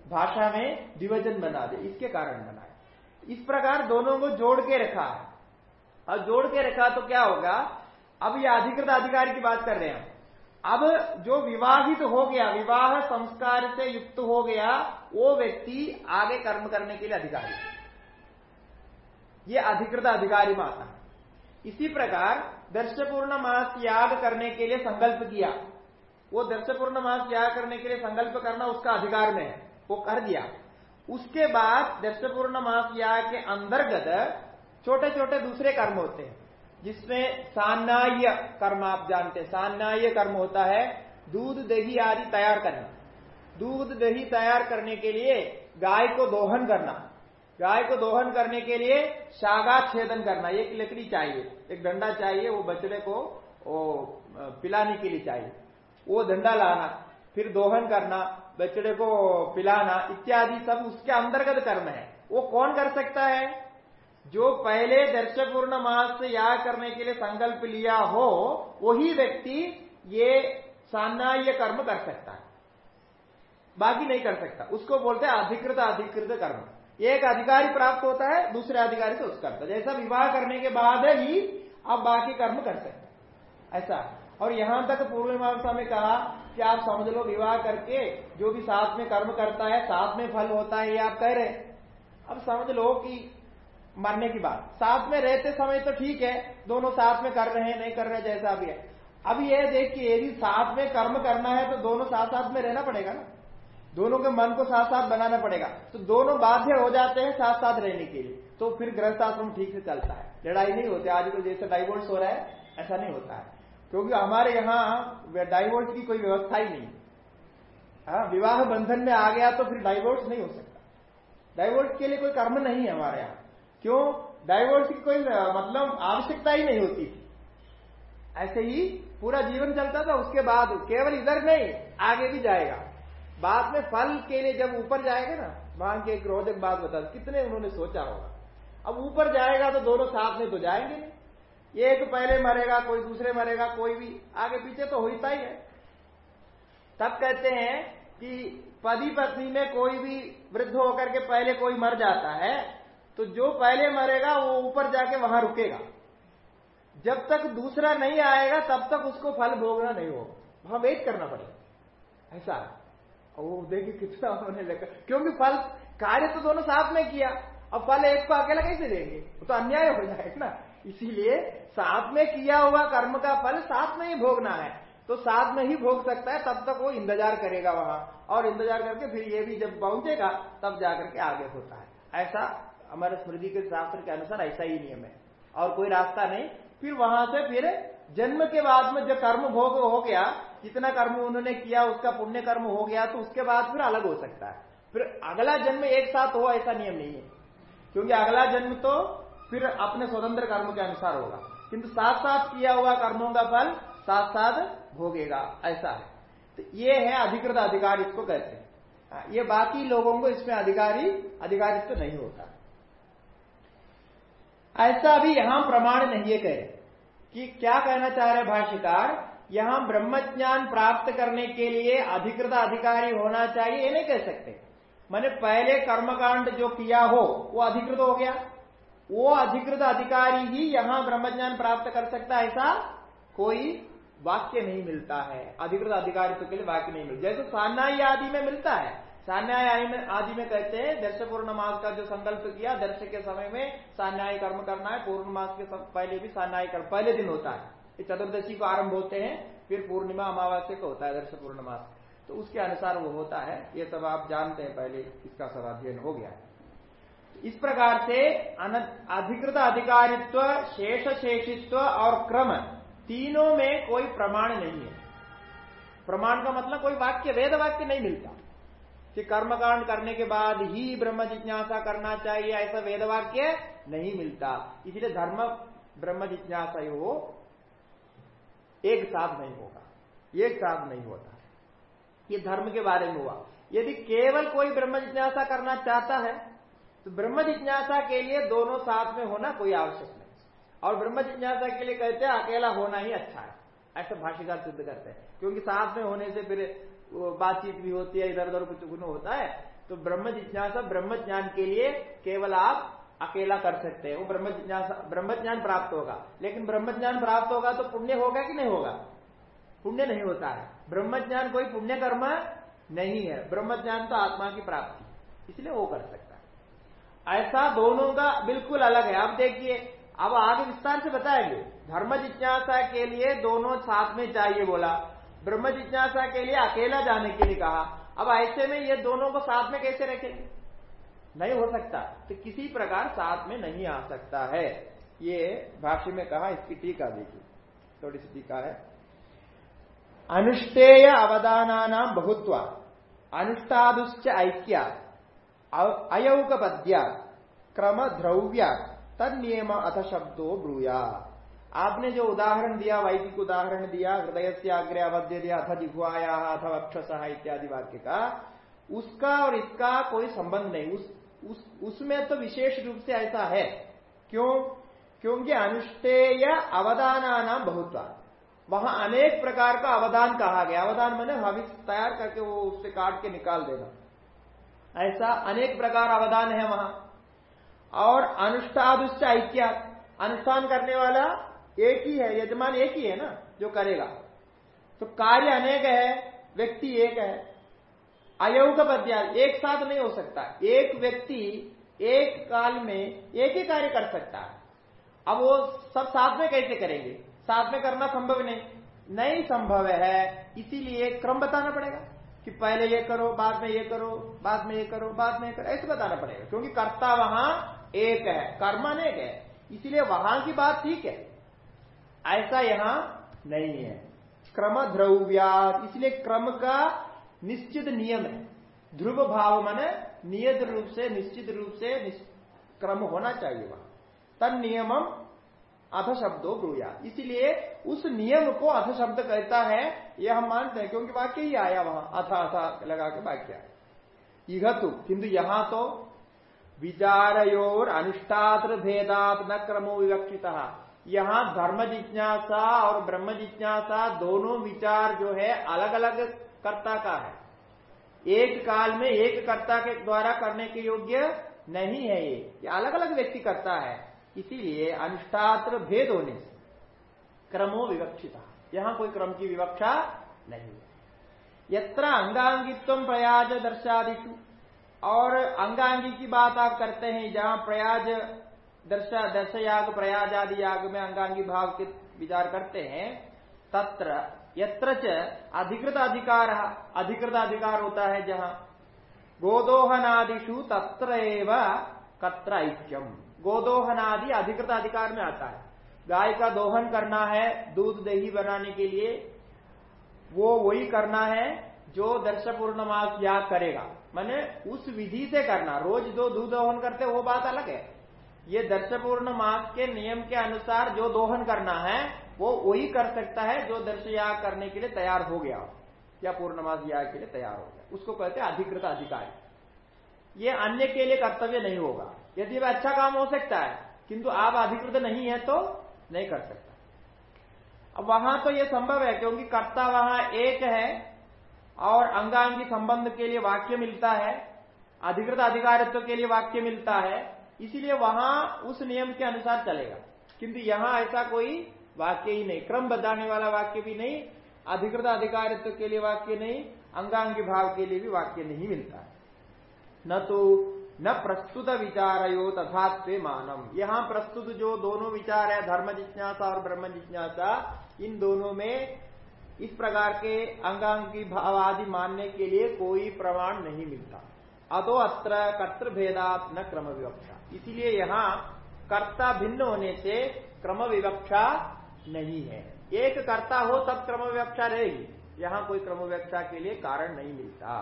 भाषा में द्विवजन बना दिया, इसके कारण बनाया इस प्रकार दोनों को जोड़ के रखा और जोड़ के रखा तो क्या होगा? अब ये अधिकृत अधिकारी की बात कर रहे हैं अब जो विवाहित हो गया, विवाह संस्कार से युक्त हो गया, वो व्यक्ति आगे कर्म करने के लिए अधिकारी ये अधिकृत अधिकारी माता है। इसी प्रकार दर्शपूर्ण मास याग करने के लिए संकल्प किया। वो दर्शपूर्ण मास याग करने के लिए संकल्प करना उसका अधिकार में है। वो कर दिया। उसके बाद दर्शपूर्ण मास याग के अंतर्गत छोटे छोटे दूसरे कर्म होते हैं। जिसमें सान्नाय कर्म आप जानते हैं। सान्नाय कर्म होता है दूध दही आदि तैयार करना। दूध दही तैयार करने के लिए गाय को दोहन करना। गाय को दोहन करने के लिए शागा छेदन करना। एक लकड़ी चाहिए, एक डंडा चाहिए, वो बछड़े को वो पिलाने के लिए चाहिए। वो डंडा लाना, फिर दोहन करना, बछड़े को पिलाना इत्यादि सब उसके अंतर्गत कर्म है। वो कौन कर सकता है? जो पहले दर्शपूर्ण मास से याग करने के लिए संकल्प लिया हो, वही व्यक्ति ये सान्नाय कर्म कर सकता है। बाकी नहीं कर सकता। उसको बोलते हैं अधिकृत अधिकृत कर्म। एक अधिकारी प्राप्त होता है, दूसरे अधिकारी से उसका करता जैसा विवाह करने के बाद ही आप बाकी कर्म कर सकते ऐसा। और यहाँ तक पूर्व मीमांसा में कहा कि आप समझ लो विवाह करके जो भी साथ में कर्म करता है, साथ में फल होता है, ये आप कह रहे अब समझ लो कि मरने की बात। साथ में रहते समय तो ठीक है, दोनों साथ में कर रहे हैं, नहीं कर रहे जैसा भी है। अब ये देखिए यदि साथ में कर्म करना है तो दोनों साथ साथ में रहना पड़ेगा ना। दोनों के मन को साथ साथ बनाना पड़ेगा। तो दोनों बाध्य हो जाते हैं साथ साथ रहने के लिए। तो फिर गृहस्थ आश्रम ठीक से चलता है। लड़ाई नहीं होती। आजकल जैसे डाइवोर्स हो रहा है, ऐसा नहीं होता है। क्योंकि हमारे यहाँ डाइवोर्स की कोई व्यवस्था ही नहीं। हाँ विवाह बंधन में आ गया तो फिर डाइवोर्स नहीं हो सकता। डाइवोर्स के लिए कोई कर्म नहीं है हमारे यहाँ। क्यों? डाइवोर्स की कोई मतलब आवश्यकता ही नहीं होती थी। ऐसे ही पूरा जीवन चलता था, उसके बाद केवल इधर नहीं, आगे भी जाएगा। बाद में फल के लिए जब ऊपर जाएगा ना वहाँ के एक रोधक बात बता कितने उन्होंने सोचा होगा। अब ऊपर जाएगा तो दोनों साथ में तो जाएँगे। एक पहले मरेगा, कोई दूसरे मरेगा, कोई भी, आगे पीछे तो होता ही है। तब कहते हैं कि पति पत्नी में कोई भी वृद्ध होकर के पहले कोई मर जाता है तो जो पहले मरेगा वो ऊपर जाके वहाँ रुकेगा। जब तक दूसरा नहीं आएगा, तब तक उसको फल भोगना नहीं हो वहाँ वेट करना पड़ेगा। ऐसा वो देखिए कितना उन्होंने लगा। क्योंकि फल, कार्य तो दोनों साथ में किया। अब फल एक को अकेला कैसे देंगे? वो तो अन्याय हो जाएगा ना। इसीलिए साथ में किया हुआ कर्म का फल साथ में ही भोगना है। तो साथ में ही भोग सकता है, तब तक वो इंतज़ार करेगा वहाँ। और इंतज़ार करके फिर ये भी जब पहुंचेगा, तब जाकर के आगे होता है। ऐसा हमारे स्मृति के शास्त्र के अनुसार ऐसा ही नियम है। और कोई रास्ता नहीं फिर वहाँ से फिर जन्म के बाद में जो कर्म भोग हो गया जितना कर्म उन्होंने किया उसका पुण्य कर्म हो गया तो उसके बाद फिर अलग हो सकता है। फिर अगला जन्म एक साथ हो ऐसा नियम नहीं है। क्योंकि अगला जन्म तो फिर अपने स्वतंत्र कर्म के अनुसार होगा। किंतु साथ साथ किया हुआ कर्मों का फल साथ साथ भोगेगा ऐसा है। तो ये है अधिकृत अधिकार इसको कहते हैं। हाँ, ये बाकी लोगों को इसमें अधिकारी अधिकारित्व तो नहीं होता। ऐसा भी यहाँ प्रमाण नहीं है कहे। कि क्या कहना चाह रहे भाष्यकार? यहाँ ब्रह्मज्ञान प्राप्त करने के लिए अधिकृत अधिकारी होना चाहिए, ये नहीं कह सकते। मैंने पहले कर्मकांड जो किया हो, वो अधिकृत हो गया। वो अधिकृत अधिकारी ही यहाँ ब्रह्मज्ञान प्राप्त कर सकता है, ऐसा कोई वाक्य नहीं मिलता है। अधिकृत अधिकारित्व के लिए वाक्य नहीं मिलता। जैसे सान्नाई आदि में मिलता है। सान्याय आदि में कहते हैं, दर्श पूर्णमास का जो संकल्प किया, दर्श के समय में सान्याय कर्म करना है, पूर्णमास के पहले भी सान्याय कर्म पहले दिन होता है। चतुर्दशी को आरंभ होते हैं, फिर पूर्णिमा अमावस्या को होता है, दर्श पूर्णमास। तो उसके अनुसार वो होता है। ये सब आप जानते हैं, पहले इसका सब अध्ययन हो गया इस प्रकार से अधिकृत अधिकारित्व, शेष शेषित्व और क्रम तीनों में कोई प्रमाण नहीं है। प्रमाण का मतलब कोई वाक्य, वेद वाक्य नहीं मिलता। कि कर्मकांड करने के बाद ही ब्रह्म जिज्ञासा करना चाहिए, ऐसा वेद वाक्य नहीं मिलता। इसलिए धर्म ब्रह्म जिज्ञासा हो एक साथ नहीं होगा, एक साथ नहीं होता। ये धर्म के बारे में हुआ। यदि केवल कोई ब्रह्म जिज्ञासा करना चाहता है तो ब्रह्म जिज्ञासा के लिए दोनों साथ में होना कोई आवश्यक नहीं। और ब्रह्म जिज्ञासा के लिए कहते हैं, अकेला होना ही अच्छा है। ऐसा भाषिकार सिद्ध करते हैं। क्योंकि साथ में होने से फिर बातचीत भी होती है इधर उधर कुछ गुण होता है तो ब्रह्म जिज्ञासा ब्रह्म ज्ञान के लिए केवल आप अकेला कर सकते हैं। वो ब्रह्म जिज्ञासा, ब्रह्म ज्ञान प्राप्त होगा। लेकिन ब्रह्म ज्ञान प्राप्त होगा तो पुण्य होगा कि नहीं होगा? पुण्य नहीं होता है। ब्रह्म ज्ञान कोई पुण्य कर्म नहीं है। ब्रह्म ज्ञान तो आत्मा की प्राप्ति। इसलिए वो कर सकता है। ऐसा दोनों का बिल्कुल अलग है। अब देखिए, अब आगे विस्तार से बताएँगे। धर्म जिज्ञासा के लिए दोनों साथ में चाहिए बोला। ब्रह्म जिज्ञासा के लिए अकेला जाने के लिए कहा। अब ऐसे में ये दोनों को साथ में कैसे रखेंगे? नहीं हो सकता। तो किसी प्रकार साथ में नहीं आ सकता है। ये भाष्य में कहा, इसकी टीका देखिए। थोड़ी सी टीका है। अनुष्ठेय अवदाना बहुत्व, अनुष्ठादुश्च ऐक्या अयौक पद्या क्रम द्रव्या तद नियम अथ शब्दो ब्रूया आपने जो उदाहरण दिया वैदिक उदाहरण दिया हृदय से आग्रह अवध्य दिया अथ जिह्वाया अथवा अक्षसहा इत्यादि वाक्य का उसका और इसका कोई संबंध नहीं। उस, उस उसमें तो विशेष रूप से ऐसा है। क्यों? क्योंकि अनुष्ठेय अवदाना नाम बहुत वहाँ अनेक प्रकार का अवदान कहा गया। अवदान मैंने हविष तैयार करके वो उससे काट के निकाल देना ऐसा अनेक प्रकार अवदान है वहाँ। और अनुष्ठादुष्ट ऐक्या अनुष्ठान करने वाला एक ही है, यजमान एक ही है ना, जो करेगा। तो कार्य अनेक है, व्यक्ति एक है। अयोग पद्या एक साथ नहीं हो सकता। एक व्यक्ति एक काल में एक ही कार्य कर सकता है। अब वो सब साथ में कैसे करेंगे? साथ में करना संभव नहीं। नहीं संभव है, इसीलिए क्रम बताना पड़ेगा कि पहले ये करो, बाद में ये करो, बाद में ये करो, बाद में ये करो। ऐसे बताना पड़ेगा, क्योंकि कर्ता वहाँ एक है, कर्म अनेक है। इसीलिए वहाँ की बात ठीक है। ऐसा यहाँ नहीं है। क्रम द्रव्या इसलिए क्रम का निश्चित नियम है। ध्रुव भाव माने नियत रूप से, निश्चित रूप से क्रम होना चाहिए वहाँ। तन नियमम अध शब्दों ब्रूया इसलिए उस नियम को अध शब्द कहता है, यह हम मानते हैं, क्योंकि वाक्य ही आया वहाँ। अथ अथ लगा के वाक्य इह तो किंतु यहाँ तो विचारयोर अनुष्ठात्र भेदात न क्रमो विवक्षित। यहाँ धर्म जिज्ञासा और ब्रह्म जिज्ञासा दोनों विचार जो है अलग अलग कर्ता का है। एक काल में एक कर्ता के द्वारा करने के योग्य नहीं है ये। ये अलग अलग व्यक्ति करता है। इसीलिए अनुष्ठात्र भेद होने से क्रमो विवक्षिता। यहाँ कोई क्रम की विवक्षा नहीं है। यत्र अंगांगित्व प्रयाज दर्शादिशु और अंगांगी की बात आप करते हैं, जहाँ प्रयाज दर्शा, दर्शयाग प्रयाज आदि याग में अंगांगी भाव के विचार करते हैं। तत्र, यत्र अधिकृत अधिकार अधिकृत अधिकार होता है जहाँ। गोदोहनादिशु तत्र कत्र ऐक्यम। गोदोहनादि अधिकृत अधिकार में आता है। गाय का दोहन करना है, दूध दही बनाने के लिए, वो वही करना है जो दर्श पूर्णमास याग करेगा। मैंने उस विधि से करना, रोज जो दूध दोहन करते वो बात अलग है। ये दर्श पूर्ण मास के नियम के अनुसार जो दोहन करना है, वो वही कर सकता है जो दर्श याग करने के लिए तैयार हो गया या पूर्णमास याग के लिए तैयार हो गया उसको कहते हैं अधिकृत अधिकारी। ये अन्य के लिए कर्तव्य नहीं होगा। यदि वह अच्छा काम हो सकता है, किंतु आप अधिकृत नहीं है तो नहीं कर सकता। अब वहाँ तो यह संभव है, क्योंकि कर्ता वहाँ एक है, और अंगांगी संबंध के लिए वाक्य मिलता है, अधिकृत अधिकारित्व के लिए वाक्य मिलता है इसीलिए वहाँ उस नियम के अनुसार चलेगा। किंतु यहाँ ऐसा कोई वाक्य ही नहीं। क्रम बताने वाला वाक्य भी नहीं, अधिकृत अधिकारित्व के लिए वाक्य नहीं, अंगांगी भाव के लिए भी वाक्य नहीं मिलता। न तो न प्रस्तुत विचारयो तथा मानम। यहाँ प्रस्तुत जो दोनों विचार है, धर्म जिज्ञासा और ब्रह्म जिज्ञासा, इन दोनों में इस प्रकार के अंगांगी भाव आदि मानने के लिए कोई प्रमाण नहीं मिलता। अतो अत्र कर्तृ भेदात न क्रम विवक्षा इसीलिए यहाँ कर्ता भिन्न होने से क्रम विवक्षा नहीं है। एक कर्ता हो तब क्रम विवक्षा रहेगी। यहाँ कोई क्रम विवक्षा के लिए कारण नहीं मिलता।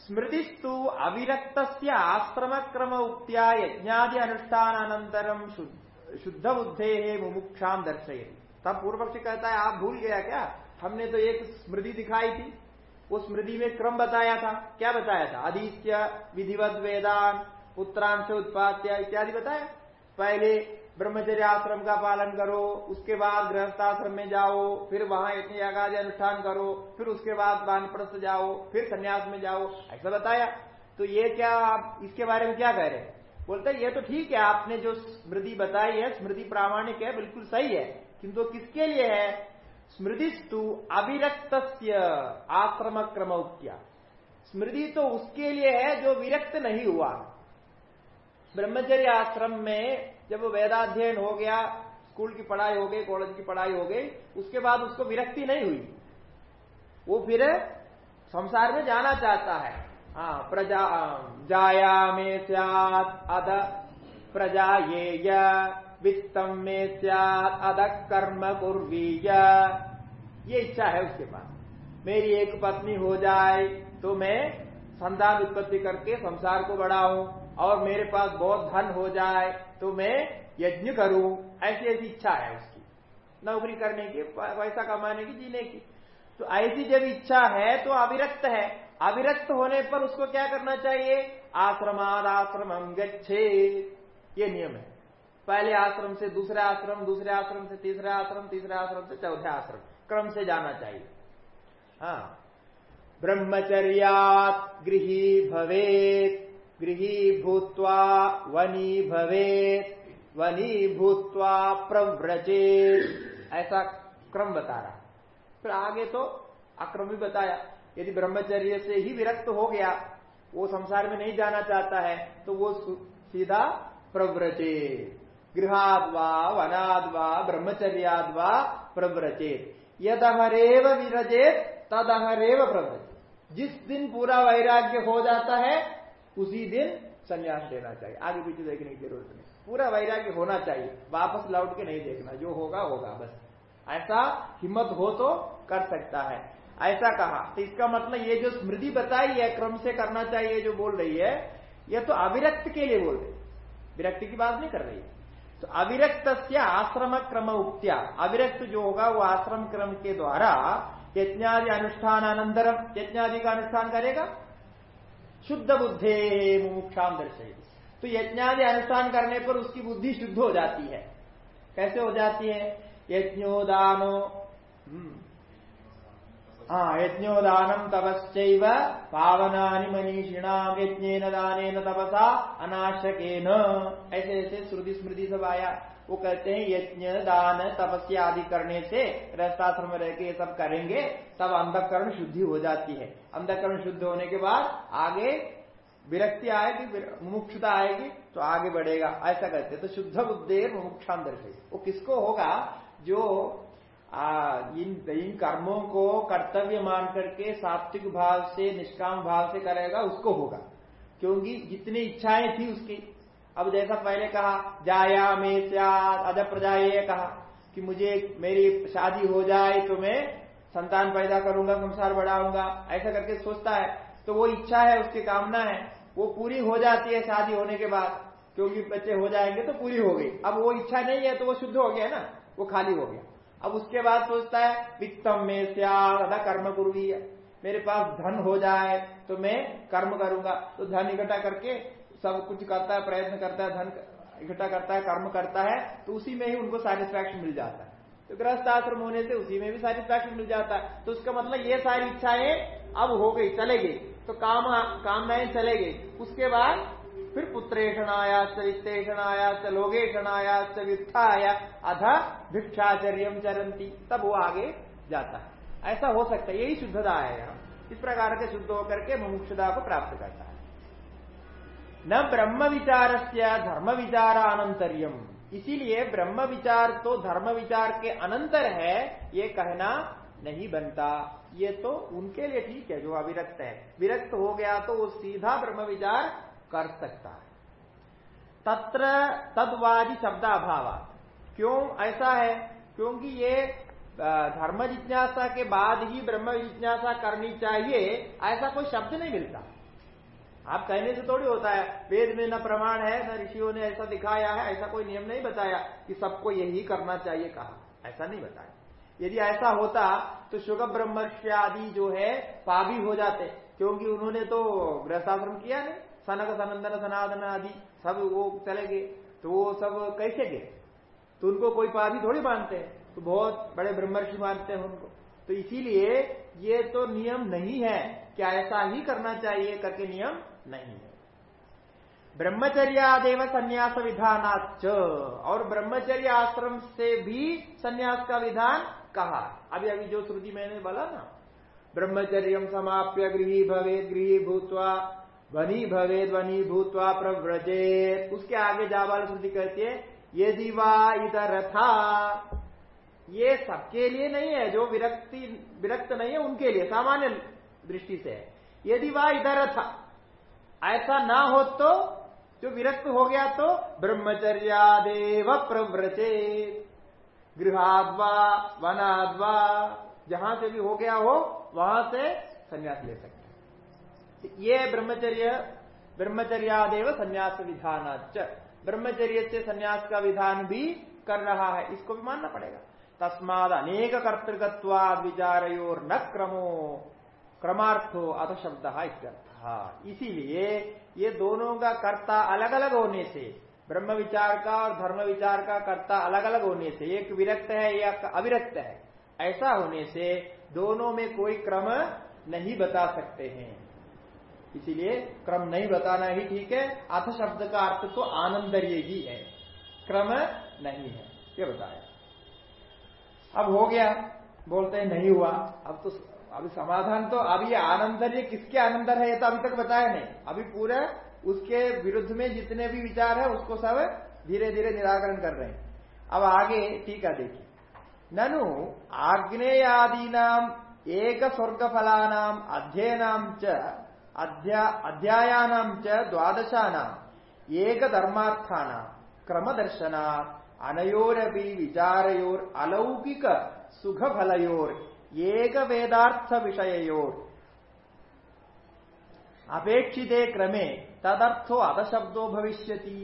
स्मृतिस्तु अविरक्त आश्रम क्रम उक्त्या यज्ञादि अनुष्ठान अनंतरम शुद्ध बुद्धे मुमुक्षा दर्शयती। तब पूर्व पक्षी कहता है, आप भूल गया क्या? हमने तो एक स्मृति दिखाई थी। वो स्मृति में क्रम बताया था। क्या बताया था? आदित्य, विधिवत वेदान उत्तरांश उत्पाद्य इत्यादि बताया। पहले ब्रह्मचर्य आश्रम का पालन करो, उसके बाद गृहस्थाश्रम में जाओ, फिर वहाँ इतने यागादि अनुष्ठान करो, फिर उसके बाद वानप्रस्थ जाओ, फिर संन्यास में जाओ, ऐसा बताया। तो ये क्या आप इसके बारे में क्या कह रहे हैं? बोलते ये तो ठीक है, आपने जो स्मृति बताई है, स्मृति प्रामाणिक है, बिल्कुल सही है। किंतु किसके लिए है? स्मृतिस्तु अविरक्त आश्रम क्रम उक्त्या स्मृति तो उसके लिए है जो विरक्त नहीं हुआ। ब्रह्मचर्य आश्रम में जब वेदाध्ययन हो गया, स्कूल की पढ़ाई हो गई, कॉलेज की पढ़ाई हो गई, उसके बाद उसको विरक्ति नहीं हुई। वो फिर संसार में जाना चाहता है। हाँ प्रजा, जाया में अद प्रजा ये। वित्तम में सियात अदक कर्म कुर्वीय। ये इच्छा है उसके पास। मेरी एक पत्नी हो जाए तो मैं संतान उत्पत्ति करके संसार को बढ़ाऊं, और मेरे पास बहुत धन हो जाए तो मैं यज्ञ करूँ। ऐसी ऐसी इच्छा है उसकी। नौकरी करने की पैसा कमाने की, जीने की। तो ऐसी जब इच्छा है तो अविरक्त है। अविरक्त होने पर उसको क्या करना चाहिए? आश्रमाद आश्रम गच्छे ये नियम है। पहले आश्रम से दूसरे आश्रम दूसरे आश्रम से तीसरे आश्रम तीसरे आश्रम से चौथे आश्रम। क्रम से जाना चाहिए। हाँ। ब्रह्मचर्यात गृही भवेत, गृही भूत्वा वनी भवेत, वनी भूत्वा प्रव्रजेत। ऐसा क्रम बता रहा फिर आगे तो अक्रम भी बताया, यदि ब्रह्मचर्य से ही विरक्त हो गया, वो संसार में नहीं जाना चाहता है तो वो सीधा गृहाद्वा, वनाद्वा, ब्रह्मचर्याद्वा प्रव्रचेत यदहरेव विरजेत, तदहरेव प्रव्रचेत जिस दिन पूरा वैराग्य हो जाता है, उसी दिन संन्यास लेना चाहिए। आगे पीछे देखने की ज़रूरत नहीं। पूरा वैराग्य होना चाहिए। वापस लौट के नहीं देखना। जो होगा होगा, बस। ऐसा हिम्मत हो तो कर सकता है। ऐसा कहा। तो इसका मतलब ये जो स्मृति बताई है, क्रम से करना चाहिए, जो बोल रही है यह तो अविरक्त के लिए बोल रही विरक्ति की बात नहीं कर रही तो अविरक्त आश्रम क्रम उक्त्या अविरक्त जो होगा वो आश्रम क्रम के द्वारा यज्ञादि अनुष्ठान अनंतरम यज्ञादि का अनुष्ठान करेगा? शुद्ध बुद्धे मुमुक्षाम दर्शे तो यज्ञादि अनुष्ठान करने पर उसकी बुद्धि शुद्ध हो जाती है। कैसे हो जाती है? यज्ञोदानो हम्म। हाँ यज्ञोदानम तपस्व पावना मनीषिणाम यज्ञेन दान तपसा अनाशकेन ऐसे ऐसे श्रुति स्मृति सब आया। वो कहते हैं, यज्ञ, दान, तपस्या आदि करने से रस्ताश्रम रह के ये सब करेंगे, तब अंधकरण शुद्धि हो जाती है। अंधकरण शुद्ध होने के बाद आगे विरक्ति आएगी मुमुक्षता आएगी तो आगे बढ़ेगा। ऐसा कहते तो शुद्ध बुद्धि मुमुक्षान दर्शे वो किसको होगा? जो आ, इन इन कर्मों को कर्तव्य मान करके सात्विक भाव से निष्काम भाव से करेगा उसको होगा। क्योंकि जितनी इच्छाएँ थी उसकी। अब जैसा पहले कहा जाया में प्रजा प्रजाए कहा कि मुझे मेरी शादी हो जाए तो मैं संतान पैदा करूँगा संसार बढ़ाऊँगा। ऐसा करके सोचता है। तो वो इच्छा है उसकी कामना है। वो पूरी हो जाती है शादी होने के बाद। क्योंकि बच्चे हो जाएँगे तो पूरी हो गई। अब वो इच्छा नहीं है तो वो शुद्ध हो गया ना। वो खाली हो गया। अब उसके बाद सोचता है, वित्तम में सदा कर्म कुरुवी मेरे पास धन हो जाए तो मैं कर्म करूँगा। तो धन इकट्ठा करके सब कुछ करता है, प्रयत्न करता है, धन इकट्ठा करता है, कर्म करता है तो उसी में ही उनको सेटिस्फैक्शन मिल जाता है। तो गृहस्थ आश्रम होने से उसी में भी सेटिस्फैक्शन मिल जाता है। तो उसका मतलब ये सारी इच्छाएँ अब हो गई, चले गई। तो काम, कामनाएँ चले गई। उसके बाद फिर पुत्रेषणायाश्च वित्तेषणायाश्च लोगेषणायाश्च वित्थाय अध भिक्षाचर्य चरंती तब वो आगे जाता है। ऐसा हो सकता है, यही शुद्धता है यहाँ इस प्रकार के शुद्ध होकर के मुमुक्षुदा को प्राप्त करता है। न ब्रह्म विचार से धर्म विचार अनंतरियम इसीलिए ब्रह्म विचार तो धर्म विचार के अनंतर है, ये कहना नहीं बनता। ये तो उनके लिए ठीक है, जो अविरक्त है। विरक्त हो गया तो वो सीधा ब्रह्म विचार कर सकता है। तत्र तदवादी शब्दाभाव क्यों? ऐसा है, क्योंकि ये धर्म जिज्ञासा के बाद ही ब्रह्म जिज्ञासा करनी चाहिए, ऐसा कोई शब्द नहीं मिलता। आप कहने से थोड़ी होता है, वेद में न प्रमाण है, न ऋषियों ने ऐसा दिखाया है, ऐसा कोई नियम नहीं बताया कि सबको यही करना चाहिए कहा। ऐसा नहीं बताया। यदि ऐसा होता तो शुग ब्रह्मश्यादि जो है पाभी हो जाते, क्योंकि उन्होंने तो गृहस्थाश्रम किया नहीं। सनक सनंदन सनातन आदि सब वो चले गए। तो वो सब कैसे गए? तो उनको कोई पादी थोड़ी मानते हैं। तो बहुत बड़े ब्रह्मर्षि मानते हैं उनको। तो इसीलिए ये तो नियम नहीं है क्या ऐसा ही करना चाहिए करके नियम नहीं है। ब्रह्मचर्यादेव संन्यास विधानाच और ब्रह्मचर्य आश्रम से भी संन्यास का विधान कहा? अभी अभी जो श्रुति मैंने बोला ना, ब्रह्मचर्य समाप्य गृह भवे गृह भूतवा वनी भवेद वनी भूतवा प्रव्रजेत उसके आगे जावाल श्रुति कहती है यदि वा इधर था ये सबके लिए नहीं है, जो विरक्ति, विरक्त नहीं है, उनके लिए, सामान्य दृष्टि से है। यदि वह इधर था ऐसा ना हो तो जो विरक्त हो गया तो ब्रह्मचर्यादेव प्रव्रचे गृहाद्वा, वनाद्वा, जहाँ से भी हो गया हो, वहाँ से संन्यास ले सकते ये ब्रह्मचर्य, ब्रह्मचर्यादेव संन्यास विधान ब्रह्मचर्य से संन्यास का विधान भी कर रहा है, इसको भी मानना पड़ेगा। तस्माद अनेक कर्तृकत्वाद विचारयोर न क्रमो, क्रमार्थो अथ शब्द इसीलिए ये दोनों का कर्ता अलग अलग होने से ब्रह्म विचार का और धर्म विचार का कर्ता अलग अलग होने से, एक विरक्त है, एक अविरक्त है, ऐसा होने से दोनों में कोई क्रम नहीं बता सकते हैं। इसीलिए क्रम नहीं बताना ही ठीक है। अथ शब्द का अर्थ तो आनंदर्य ही है। क्रम नहीं है, ये बताया। अब हो गया, बोलते हैं, नहीं हुआ। अब तो अभी समाधान तो अभी ये आनंदर्य किसके आनंदर है, ये तो अभी तक बताया नहीं। अभी पूरा उसके विरुद्ध में जितने भी विचार है, उसको सब धीरे धीरे निराकरण कर रहे हैं। अब आगे ठीक है देखिए। ननु आग्नेयादीनाम, एक स्वर्ग फलानाम अध्ययनाम च अध्यायानाम च एक धर्मार्थानाम क्रम दर्शना अनयोरपि विचारयोर अलौकिक सुख फलयोर एक वेदार्थ विषयोर अपेक्षिते क्रमे तदर्थो अधशब्दो भविष्यति।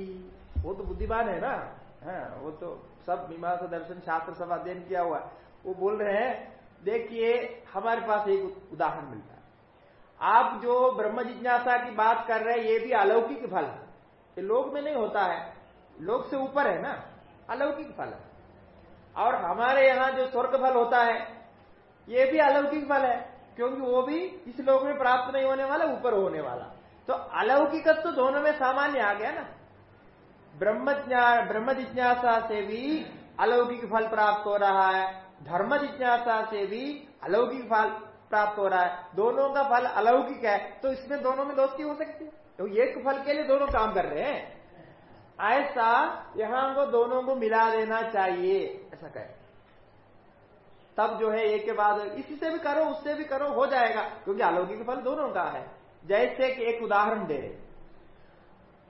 वो तो बुद्धिमान है ना? हाँ, वो तो सब मीमांसा दर्शन शास्त्र सब अध्ययन किया हुआ वो बोल रहे हैं देखिए हमारे पास एक उदाहरण मिलता आप जो ब्रह्म जिज्ञासा की बात कर रहे हैं, ये भी अलौकिक फल है। ये लोक में नहीं होता है। लोक से ऊपर है ना। अलौकिक फल है। और हमारे यहाँ जो स्वर्ग फल होता है, ये भी अलौकिक फल है, क्योंकि वो भी इस लोक में प्राप्त नहीं होने वाला, ऊपर होने वाला। तो अलौकिकत्व तो दोनों में सामान्य आ गया ना। ब्रह्म ब्रह्म जिज्ञासा से भी अलौकिक फल प्राप्त हो रहा है। धर्म जिज्ञासा से भी अलौकिक फल प्राप्त हो रहा है। दोनों का फल अलौकिक है तो इसमें दोनों में दोस्ती हो सकती है? तो एक फल के लिए दोनों काम कर रहे हैं। ऐसा यहाँ को दोनों को मिला देना चाहिए। ऐसा कहे। तब जो है एक के बाद इसी से भी करो, उससे भी करो, हो जाएगा, क्योंकि अलौकिक फल दोनों का है। जैसे कि एक उदाहरण दे। रहे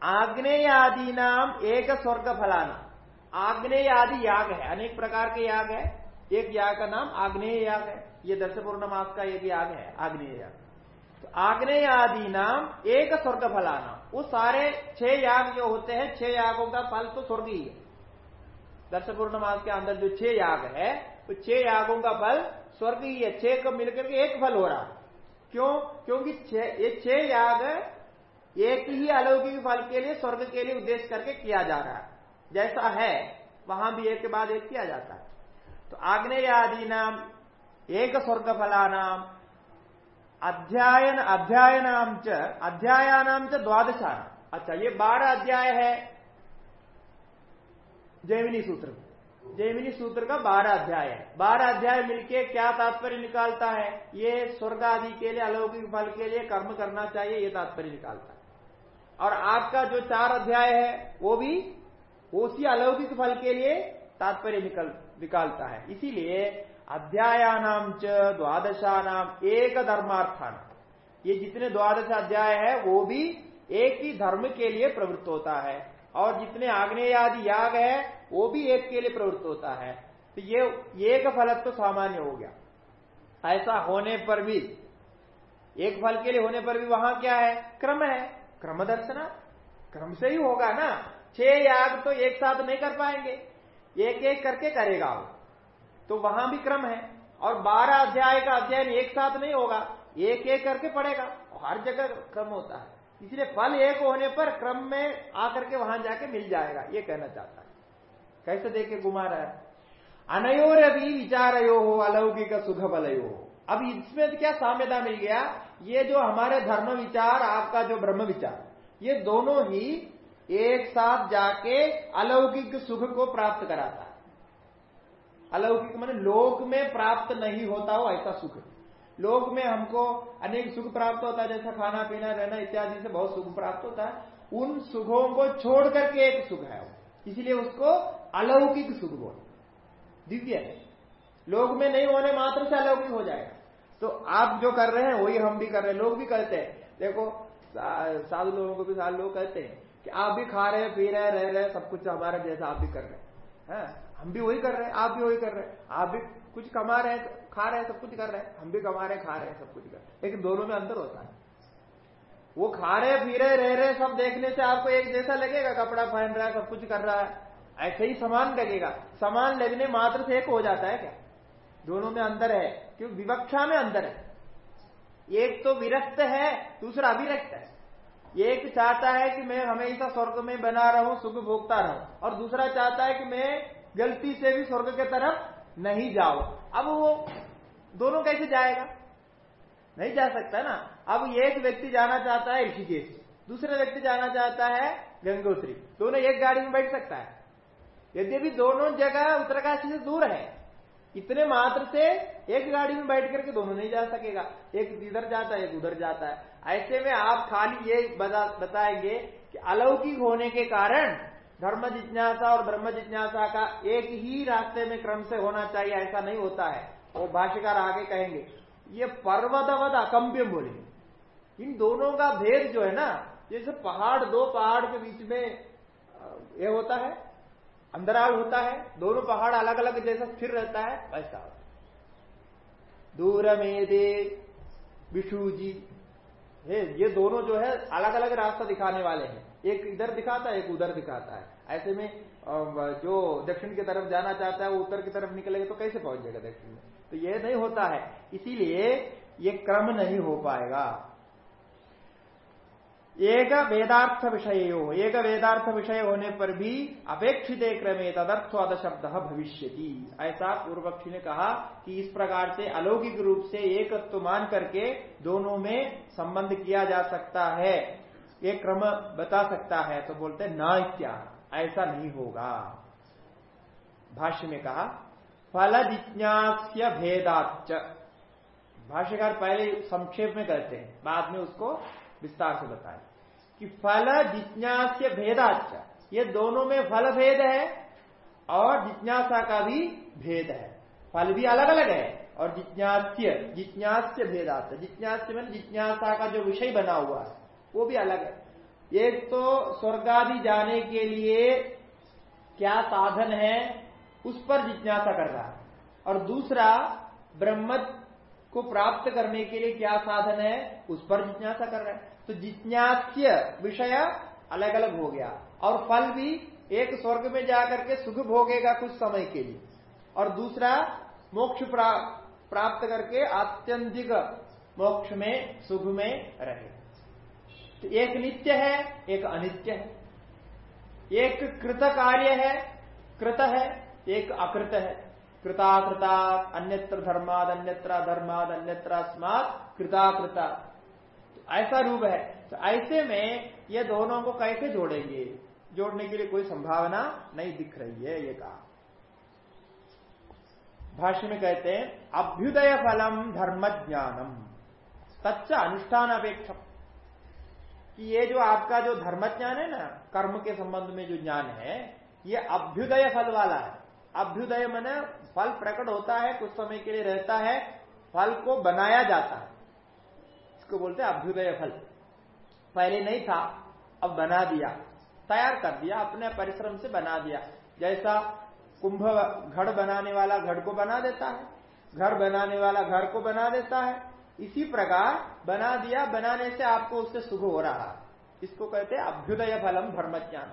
आग्नेय आदि नाम एक स्वर्ग फलाना। आग्नेय आदि याग है, अनेक प्रकार के याग है। एक याग का नाम आग्नेय याग है। ये दर्श पूर्णमास का एक याग है, आग्नेय तो आग्नेय आदि नाम एक स्वर्ग फलाना। वो सारे छह याग जो होते हैं, छह यागों का फल तो स्वर्ग ही है। दर्श पूर्णमास के अंदर जो छह याग है, वो छह यागों का फल स्वर्ग ही है। छह को मिलकर के एक फल हो रहा है। क्यों? क्योंकि ये छह याग एक ही अलौकिक फल के लिए, स्वर्ग के लिए उद्देश्य करके किया जा रहा है। जैसा है, वहाँ भी एक के बाद एक किया जाता है। तो आग्नेय आदि नाम एक स्वर्ग फलानाम अध्यायन, अध्यायनाम च, अध्यायानाम च द्वादशान अच्छा ये बारह अध्याय है, जैमिनी सूत्र। जैमिनी सूत्र का बारह अध्याय है। बारह अध्याय मिलके क्या तात्पर्य निकालता है? ये स्वर्ग आदि के लिए, अलौकिक फल के लिए कर्म करना चाहिए, ये तात्पर्य निकालता है। और आपका जो चार अध्याय है, वो भी उसी अलौकिक फल के लिए तात्पर्य निकल, निकालता है। इसीलिए अध्यायानाम च द्वादशानाम एक धर्मार्थान ये जितने द्वादश अध्याय है, वो भी एक ही धर्म के लिए प्रवृत्त होता है। और जितने आग्नेय आदि याग है, वो भी एक के लिए प्रवृत्त होता है। तो ये एक फलक तो सामान्य हो गया। ऐसा होने पर भी, एक फल के लिए होने पर भी वहाँ क्या है? क्रम है। क्रम दर्शना। क्रम से ही होगा ना। छह याग तो एक साथ नहीं कर पाएँगे। एक एक करके करेगा वो। तो वहाँ भी क्रम है। और बारह अध्याय का अध्ययन एक साथ नहीं होगा, एक एक करके पड़ेगा हर जगह क्रम होता है। इसलिए फल एक होने पर क्रम में आकर के वहाँ जाके मिल जाएगा, ये कहना चाहता है। कैसे देखे घुमा रहा है? अनयोर अभी विचारयो हो अलौकिक सुख बलयो हो अब इसमें क्या साम्यता मिल गया? ये जो हमारे धर्म विचार, आपका जो ब्रह्म विचार, ये दोनों ही एक साथ जाके अलौकिक सुख को प्राप्त कराता है। अलौकिक मैंने लोक में प्राप्त नहीं होता हो ऐसा सुख। लोक में हमको अनेक सुख प्राप्त होता है, जैसा खाना, पीना, रहना इत्यादि से बहुत सुख प्राप्त होता है। उन सुखों को छोड़ करके एक सुख है इसलिए उसको अलौकिक सुख बोल दिव्य है। लोग में नहीं होने मात्र से अलौकिक हो जाएगा। तो आप जो कर रहे हैं, वही हम भी कर रहे हैं। लोग भी करते हैं। देखो साधु लोगों को भी साधु लोग कहते हैं कि आप भी खा रहे पी रहे रह रहे सब कुछ हमारा जैसा आप भी कर रहे हैं? हम भी वही कर रहे हैं, आप भी वही कर रहे हैं। आप भी कुछ कमा रहे हैं, खा रहे हैं, सब कुछ कर रहे हैं। हम भी कमा रहे हैं, खा रहे हैं, सब कुछ कर रहे हैं। लेकिन दोनों में अंतर होता है। वो खा रहे, पी रहे, रह रहे, सब देखने से आपको एक जैसा लगेगा, कपड़ा पहन रहा है, सब कुछ कर रहा है। ऐसे ही समान लगेगा। समान लगने मात्र से एक हो जाता है क्या? दोनों में अंदर है, क्योंकि विवक्षा में अंदर है। एक तो विरक्त है, दूसरा अविरक्त है। एक चाहता है कि मैं हमेशा स्वर्ग में बना रहूँ, सुख भोगता रहूँ, और दूसरा चाहता है कि मैं गलती से भी स्वर्ग के तरफ़ नहीं जाओ। अब वो दोनों कैसे जाएगा? नहीं जा सकता ना। अब एक व्यक्ति जाना चाहता है ऋषिकेश दूसरा व्यक्ति जाना चाहता है गंगोत्री। दोनों एक गाड़ी में बैठ सकता है। यद्यपि दोनों जगह उत्तरकाशी से दूर है, इतने मात्र से एक गाड़ी में बैठ करके दोनों नहीं जा सकेगा। एक इधर जाता है, एक उधर जाता है। ऐसे में आप खाली ये बताएँगे कि अलौकिक होने के कारण धर्म जिज्ञासा और ब्रह्म जिज्ञासा का एक ही रास्ते में क्रम से होना चाहिए, ऐसा नहीं होता है। वो भाष्यकार आगे कहेंगे, ये पर्वतवद अकम्प्यम बोलेंगे इन दोनों का भेद जो है ना, जैसे पहाड़, दो पहाड़ के बीच में ये होता है, अंतराल होता है, दोनों पहाड़ अलग अलग जैसा स्थिर रहता है, वैसा दूर में विशु जी ये दोनों जो है अलग अलग रास्ता दिखाने वाले हैं। एक इधर दिखाता है, एक उधर दिखाता है। ऐसे में जो दक्षिण की तरफ़ जाना चाहता है, वो उत्तर की तरफ़ निकलेगा तो कैसे पहुँच जाएगा दक्षिण में? तो ये नहीं होता है। इसीलिए ये क्रम नहीं हो पाएगा। एक वेदार्थ विषय हो, एक वेदार्थ विषय होने पर भी अपेक्षित क्रमे तदर्थवाद शब्द भविष्य ऐसा पूर्व पक्षी ने कहा कि इस प्रकार से अलौकिक रूप से एकत्व मान करके दोनों में संबंध किया जा सकता है। एक क्रम बता सकता है तो बोलते न इत्या, ऐसा नहीं होगा। भाष्य में कहा, फल जिज्ञास्य भेदाच भाष्यकार पहले संक्षेप में कहते हैं, बाद में उसको विस्तार से बताए। कि फल जिज्ञास्य भेदाच ये दोनों में फल भेद है, और जिज्ञासा का भी भेद है। फल भी अलग अलग है, और जिज्ञास्य जिज्ञास्य भेदात जिज्ञास्य में जिज्ञासा का जो विषय बना हुआ है। वो भी अलग है। एक तो स्वर्गादि जाने के लिए क्या साधन है, उस पर जिज्ञासा कर रहा है। और दूसरा ब्रह्म को प्राप्त करने के लिए क्या साधन है, उस पर जिज्ञासा कर रहा है। तो जिज्ञास्य विषय अलग अलग हो गया। और फल भी एक स्वर्ग में जाकर के सुख भोगेगा कुछ समय के लिए। और दूसरा, मोक्ष प्राप्त करके आत्यंतिक मोक्ष में, सुख में रहे। तो एक नित्य है, एक अनित्य है। एक कृत कार्य है, कृत है, एक अकृत है। कृताकृता अन्यत्र धर्माद अन्यत्र धर्माद अन्यत्र स्मात कृताकृता। ऐसा रूप है। तो ऐसे में ये दोनों को कैसे जोड़ेंगे? जोड़ने के लिए कोई संभावना नहीं दिख रही है, ये कहा। भाष्य में कहते हैं अभ्युदय फलम धर्म ज्ञानम तच्च अनुष्ठान अपेक्ष कि ये जो आपका जो धर्म ज्ञान है ना, कर्म के संबंध में जो ज्ञान है, ये अभ्युदय फल वाला है। अभ्युदय मैंने फल प्रकट होता है, कुछ समय के लिए रहता है, फल को बनाया जाता है। इसको बोलते हैं अभ्युदय फल। पहले नहीं था, अब बना दिया। तैयार कर दिया, अपने परिश्रम से बना दिया। जैसा कुंभ घड़ बनाने वाला घड़ को बना देता है, घर बनाने वाला घर को बना देता है इसी प्रकार बना दिया, बनाने से आपको उससे सुख हो रहा। इसको कहते हैं अभ्युदय फलम धर्म ज्ञान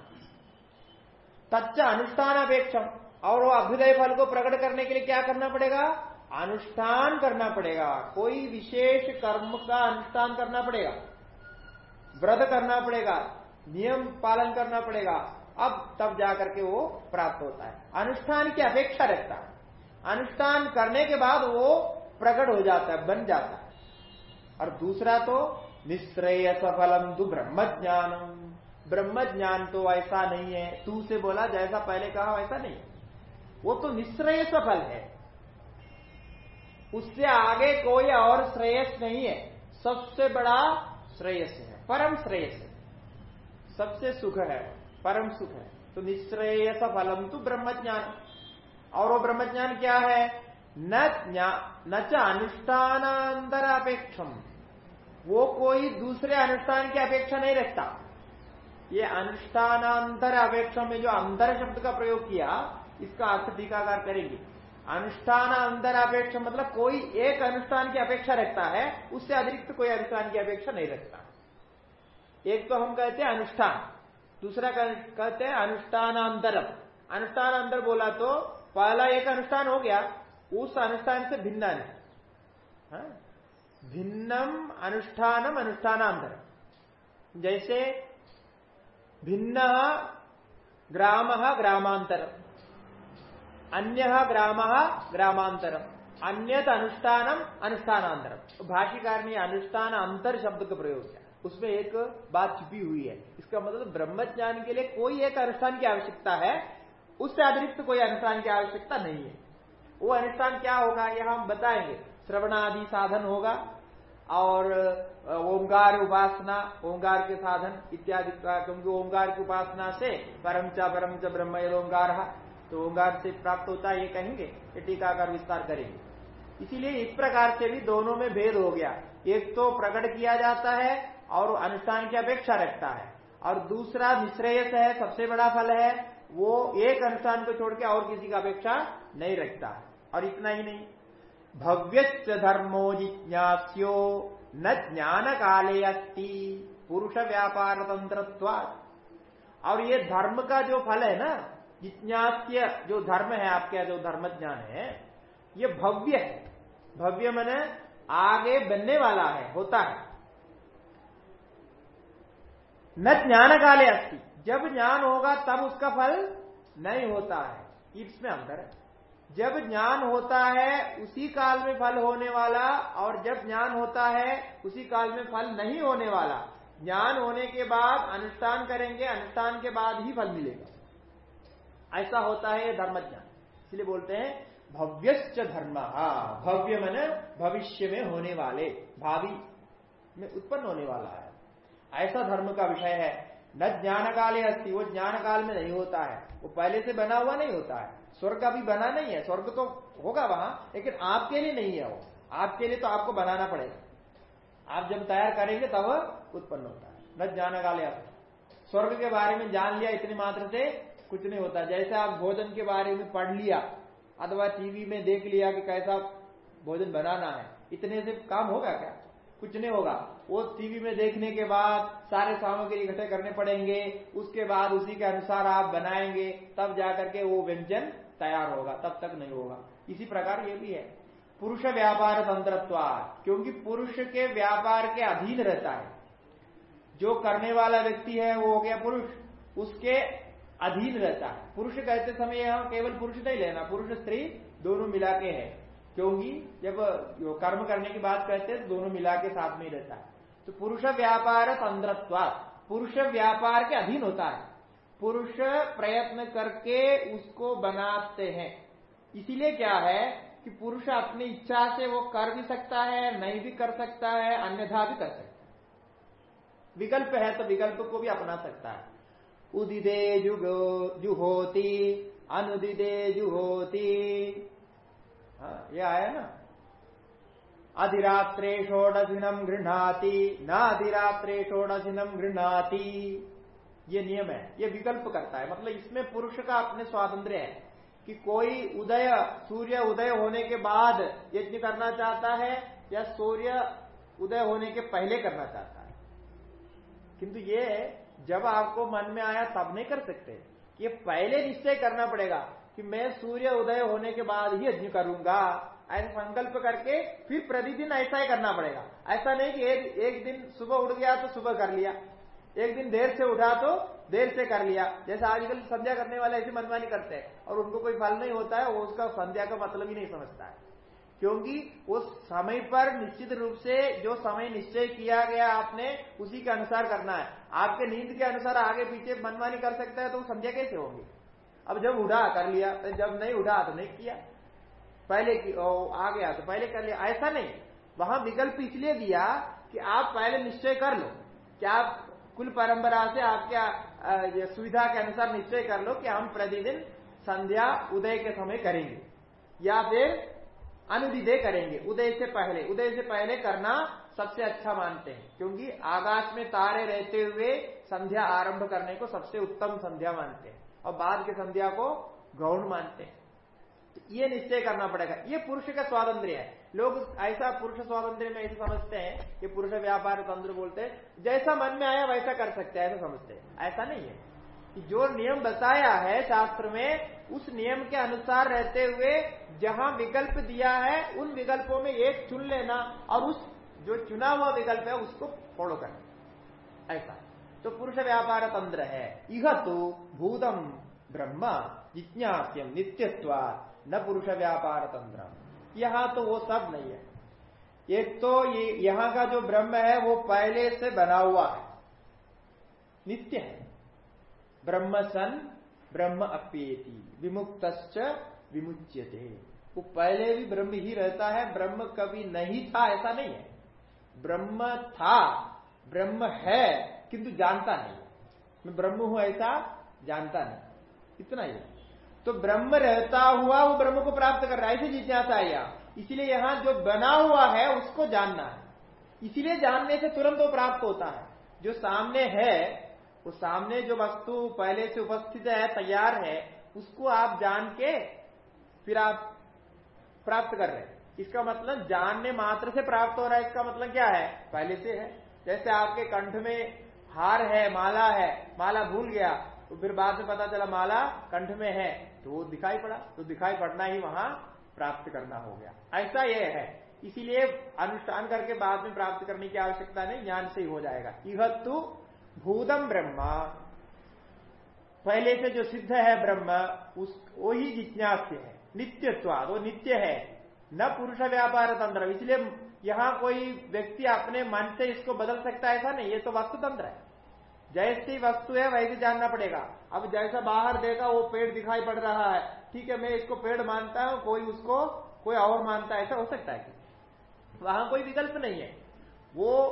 तच्च अनुष्ठान अपेक्षम और वो अभ्युदय फल को प्रकट करने के लिए क्या करना पड़ेगा? अनुष्ठान करना पड़ेगा। कोई विशेष कर्म का अनुष्ठान करना पड़ेगा। व्रत करना पड़ेगा। नियम पालन करना पड़ेगा। अब तब जाकर के वो प्राप्त होता है। अनुष्ठान की अपेक्षा रखता है। अनुष्ठान करने के बाद वो प्रकट हो जाता है, बन जाता है। और दूसरा तो निश्रेय सफलम तु ब्रह्म ज्ञानम ब्रह्म ज्ञान तो ऐसा नहीं है। तू से बोला, जैसा पहले कहा, वैसा नहीं। वो तो निश्रेय सफल है। उससे आगे कोई और श्रेयस नहीं है। सबसे बड़ा श्रेयस है। परम श्रेयस है। सबसे सुख है। परम सुख है। तो निश्रेयस फलम तो ब्रह्म ज्ञान और वो ब्रह्म ज्ञान क्या है? न च अनुष्ठानांतर अपेक्षम वो कोई दूसरे अनुष्ठान की अपेक्षा नहीं रखता। ये अनुष्ठानांतर अपेक्षा में जो अंतर शब्द का प्रयोग किया, इसका अर्थ टीकाकार करेंगे। अनुष्ठान अंदर अपेक्षा मतलब कोई एक अनुष्ठान की अपेक्षा रखता है, उससे अतिरिक्त कोई अनुष्ठान की अपेक्षा नहीं रखता। एक तो हम कहते हैं अनुष्ठान, दूसरा कहते हैं अनुष्ठानांतरम। अनुष्ठान अंदर बोला तो पहला एक अनुष्ठान हो गया, उस अनुष्ठान से भिन्न हाँ? भिन्नम अनुष्ठानम अनुष्ठानांतर। जैसे भिन्न ग्राम ग्रामांतर अन्य ग्राम ग्रामांतर अन्यत अनुष्ठानम अनुष्ठानांतरम। भाषिकार ने अनुष्ठान अंतर शब्द का प्रयोग किया। उसमें एक बात छुपी हुई है। इसका मतलब ब्रह्म ज्ञान के लिए कोई एक अनुष्ठान की आवश्यकता है, उससे अतिरिक्त कोई अनुष्ठान की आवश्यकता नहीं है। वो अनुष्ठान क्या होगा यह हम बताएँगे। श्रवणादि साधन होगा, और ओंकार उपासना, ओंकार के साधन इत्यादि का, क्योंकि ओंकार की उपासना से परम च परम च ब्रह्म ओंकार तो ओंकार से प्राप्त होता है ये कहेंगे, ये टीकाकार विस्तार करेंगे। इसीलिए इस प्रकार से भी दोनों में भेद हो गया। एक तो प्रकट किया जाता है, और अनुष्ठान की अपेक्षा रखता है। और दूसरा निश्रेयस है, सबसे बड़ा फल है, वो एक अनुष्ठान को छोड़ के और किसी का अपेक्षा नहीं रखता। और इतना ही नहीं। भव्य धर्मो जिज्ञास्यो, न ज्ञान काले अस्ति, पुरुष व्यापार तंत्र और ये धर्म का जो फल है ना, जिज्ञास्य जो धर्म है, आपके जो धर्म ज्ञान है, ये भव्य है। भव्य मैंने आगे बनने वाला है, होता है। न ज्ञान काले अस्ति। जब ज्ञान होगा, तब उसका फल नहीं होता है। इसमें अंतर है। जब ज्ञान होता है, उसी काल में फल होने वाला, और जब ज्ञान होता है, उसी काल में फल नहीं होने वाला। ज्ञान होने के बाद अनुष्ठान करेंगे, अनुष्ठान के बाद ही फल मिलेगा। ऐसा होता है धर्म ज्ञान इसलिए बोलते हैं, भव्यश्च धर्म। भव्य मन भविष्य में होने वाले, भावी में उत्पन्न होने वाला है। ऐसा धर्म का विषय है। न ज्ञान काले वो ज्ञान काल में नहीं होता है। वो पहले से बना हुआ नहीं होता है। स्वर्ग अभी बना नहीं है, स्वर्ग तो होगा वहाँ, लेकिन आपके लिए नहीं है वो। आपके लिए तो आपको बनाना पड़ेगा। आप जब तैयार करेंगे तब उत्पन्न होता है। न ज्ञान काले स्वर्ग के बारे में जान लिया इतने मात्र से कुछ नहीं होता। जैसे आप भोजन के बारे में पढ़ लिया, अथवा टीवी में देख लिया कि कैसा भोजन बनाना है, इतने से काम होगा क्या? कुछ नहीं होगा। वो टीवी में देखने के बाद सारे सामग्री इकट्ठे करने पड़ेंगे, उसके बाद उसी के अनुसार आप बनाएँगे, तब जाकर के वो व्यंजन तैयार होगा, तब तक नहीं होगा। इसी प्रकार ये भी है। पुरुष व्यापार तंत्रत्व क्योंकि पुरुष के व्यापार के अधीन रहता है। जो करने वाला व्यक्ति है, वो हो गया पुरुष, उसके अधीन रहता है। पुरुष कहते समय यहाँ केवल पुरुष नहीं लेना, पुरुष स्त्री दोनों मिला के है। क्योंकि जब कर्म करने की बात कहते हैं तो दोनों मिला के साथ में रहता है। तो पुरुष व्यापार तंत्रत्व पुरुष व्यापार के अधीन होता है। पुरुष प्रयत्न करके उसको बनाते हैं। इसीलिए क्या है कि पुरुष अपनी इच्छा से वो कर भी सकता है, नहीं भी कर सकता है, अन्यथा भी कर सकता है। विकल्प है तो विकल्प को भी अपना सकता है। उदिदे जुहोती, अनुदिदे जुहोती। हाँ ये आया ना? अधिरात्रे षोडशिनम गृहणाती न अधिरात्रे षोडशिनम गृहणाती। ये नियम है ये विकल्प करता है। मतलब इसमें पुरुष का अपने स्वातंत्र है कि कोई उदय सूर्य उदय होने के बाद यज्ञ करना चाहता है या सूर्य उदय होने के पहले करना चाहता है। किंतु ये जब आपको मन में आया तब नहीं कर सकते। ये पहले निश्चय करना पड़ेगा कि मैं सूर्य उदय होने के बाद ही यज्ञ करूँगा। ऐसा संकल्प करके फिर प्रतिदिन ऐसा ही करना पड़ेगा। ऐसा नहीं कि एक, एक दिन सुबह उठ गया तो सुबह कर लिया। एक दिन देर से उठा तो देर से कर लिया। जैसे आजकल संध्या करने वाले ऐसी मनमानी करते हैं और उनको कोई फल नहीं होता है वो उसका संध्या का मतलब ही नहीं समझता है। क्योंकि उस समय पर निश्चित रूप से जो समय निश्चय किया गया आपने उसी के अनुसार करना है। आपके नींद के अनुसार आगे पीछे मनमानी कर सकता है तो संध्या कैसे होगी? अब जब उठा कर लिया तो जब नहीं उठा तो नहीं किया। पहले की ओ, आ गया तो पहले कर लिया। ऐसा नहीं। वहाँ विकल्प इसलिए दिया कि आप पहले निश्चय कर लो। कि आप कुल परंपरा से आपके सुविधा के अनुसार निश्चय कर लो कि हम प्रतिदिन संध्या, उदय के समय करेंगे। या फिर अनुदिदय करेंगे। उदय से पहले, उदय से पहले करना सबसे अच्छा मानते हैं, क्योंकि आकाश में तारे रहते हुए संध्या आरंभ करने को सबसे उत्तम संध्या मानते हैं और बाद के संध्या को गौण मानते हैं। तो ये निश्चय करना पड़ेगा। ये पुरुष का स्वातंत्र है। लोग ऐसा पुरुष स्वातंत्र में ऐसे समझते हैं कि पुरुष व्यापार तंत्र बोलते हैं, जैसा मन में आया वैसा कर सकते हैं, ऐसा समझते हैं। ऐसा नहीं है कि जो नियम बताया है शास्त्र में, उस नियम के अनुसार रहते हुए जहाँ विकल्प दिया है, उन विकल्पों में एक चुन लेना और उस जो चुना हुआ विकल्प है, उसको फॉलो करना। ऐसा। तो पुरुष व्यापार तंत्र है। यह तो भूतम ब्रह्म जिज्ञास्यम नित्यत्व न पुरुष व्यापार तंत्र यहाँ तो वो सब नहीं है। एक तो ये, यहाँ का जो ब्रह्म है, वो पहले से बना हुआ है। नित्य है। ब्रह्म सन, ब्रह्म अप्येति विमुक्त विमुच्यते। वो पहले भी ब्रह्म ही रहता है, ब्रह्म कभी नहीं था, ऐसा नहीं है। ब्रह्म था, ब्रह्म है, किंतु जानता नहीं। मैं ब्रह्म हूँ ऐसा, जानता नहीं। इतना ही। तो ब्रह्म रहता हुआ वो ब्रह्म को प्राप्त कर रहा है ऐसी जिज्ञासा है यहाँ इसलिए यहाँ जो बना हुआ है, उसको जानना है। इसीलिए जानने से तुरंत वो प्राप्त होता है। जो सामने है, वो सामने जो वस्तु पहले से उपस्थित है, तैयार है, उसको आप जान के फिर आप प्राप्त कर रहे हैं। इसका मतलब जानने मात्र से प्राप्त हो रहा है, इसका मतलब क्या है? पहले से है। जैसे आपके कंठ में हार है, माला है, माला भूल गया तो फिर बाद में पता चला माला कंठ में है। तो वो दिखाई पड़ा। तो दिखाई पड़ना ही वहाँ प्राप्त करना हो गया। ऐसा यह है। इसीलिए अनुष्ठान करके बाद में प्राप्त करने की आवश्यकता नहीं, ज्ञान से ही हो जाएगा। यह तो भूतम ब्रह्मा। पहले से जो सिद्ध है ब्रह्म, उस, वो ही जिज्ञास्य है। नित्यत्वाद, वो नित्य है। न पुरुष व्यापार तंत्र। इसलिए यहाँ कोई व्यक्ति अपने मन से इसको बदल सकता है ऐसा नहीं। ये तो वस्तु तंत्र है। जैसी वस्तु है, वैसे जानना पड़ेगा। अब जैसा बाहर देखा, वो पेड़ दिखाई पड़ रहा है। ठीक है, मैं इसको पेड़ मानता हूँ, कोई उसको, कोई और मानता है, ऐसा हो सकता है कि। वहाँ कोई विकल्प नहीं है। वो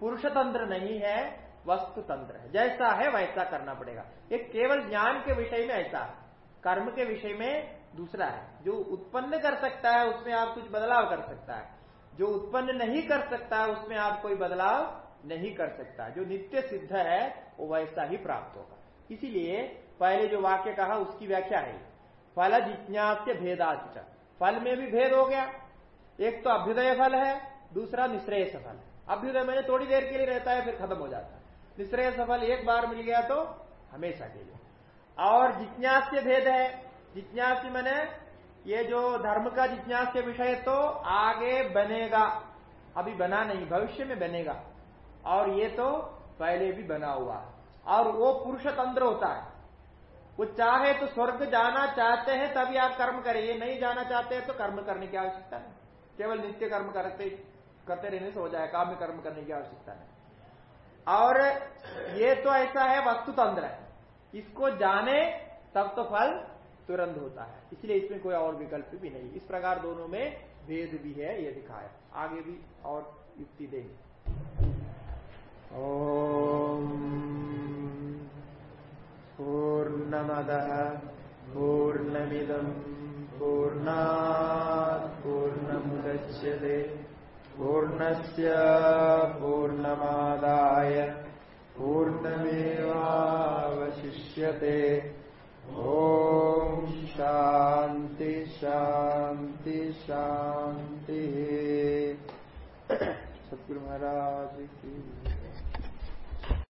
पुरुष तंत्र नहीं है, वस्तु तंत्र है। जैसा है, वैसा करना पड़ेगा। ये केवल ज्ञान के विषय में ऐसा कर्म के विषय में दूसरा है। जो उत्पन्न कर सकता है, उसमें आप कुछ बदलाव कर सकता है। जो उत्पन्न नहीं कर सकता है, उसमें आप कोई बदलाव नहीं कर सकता। जो नित्य सिद्ध है, वो वैसा ही प्राप्त होगा। इसीलिए पहले जो वाक्य कहा, उसकी व्याख्या है। फल जिज्ञास भेदाच फल में भी भेद हो गया। एक तो अभ्युदय फल है, दूसरा निश्रेयस फल अभ्युदय मैंने थोड़ी देर के लिए रहता है, फिर खत्म हो जाता है। निश्रेय सफल एक बार मिल गया तो हमेशा के लिए। और जिज्ञास्य भेद है। जिज्ञास मैंने ये जो धर्म का जिज्ञास विषय तो आगे बनेगा। अभी बना नहीं, भविष्य में बनेगा। और ये तो पहले भी बना हुआ है। और वो पुरुष तंत्र होता है। वो चाहे तो स्वर्ग जाना चाहते हैं, तभी आप कर्म करें। ये नहीं जाना चाहते हैं तो कर्म करने की आवश्यकता नहीं। केवल नित्य कर्म करते करते रहने से हो जाए, काम्य कर्म करने की आवश्यकता नहीं। और ये तो ऐसा है, वस्तु तंत्र है। इसको जाने, तब तो फल तुरंत होता है। इसलिए इसमें कोई और विकल्प भी नहीं। इस प्रकार दोनों में भेद भी है, ये दिखाया। आगे भी और युक्ति देंगे। ओम पूर्णमद पूर्णमिदम पूर्णा पूर्णमुदच्यते। पूर्णस्य पूर्णमादाय पूर्णमेवावशिष्यते। ॐ शान्ति शान्ति शान्तिः। महाराज की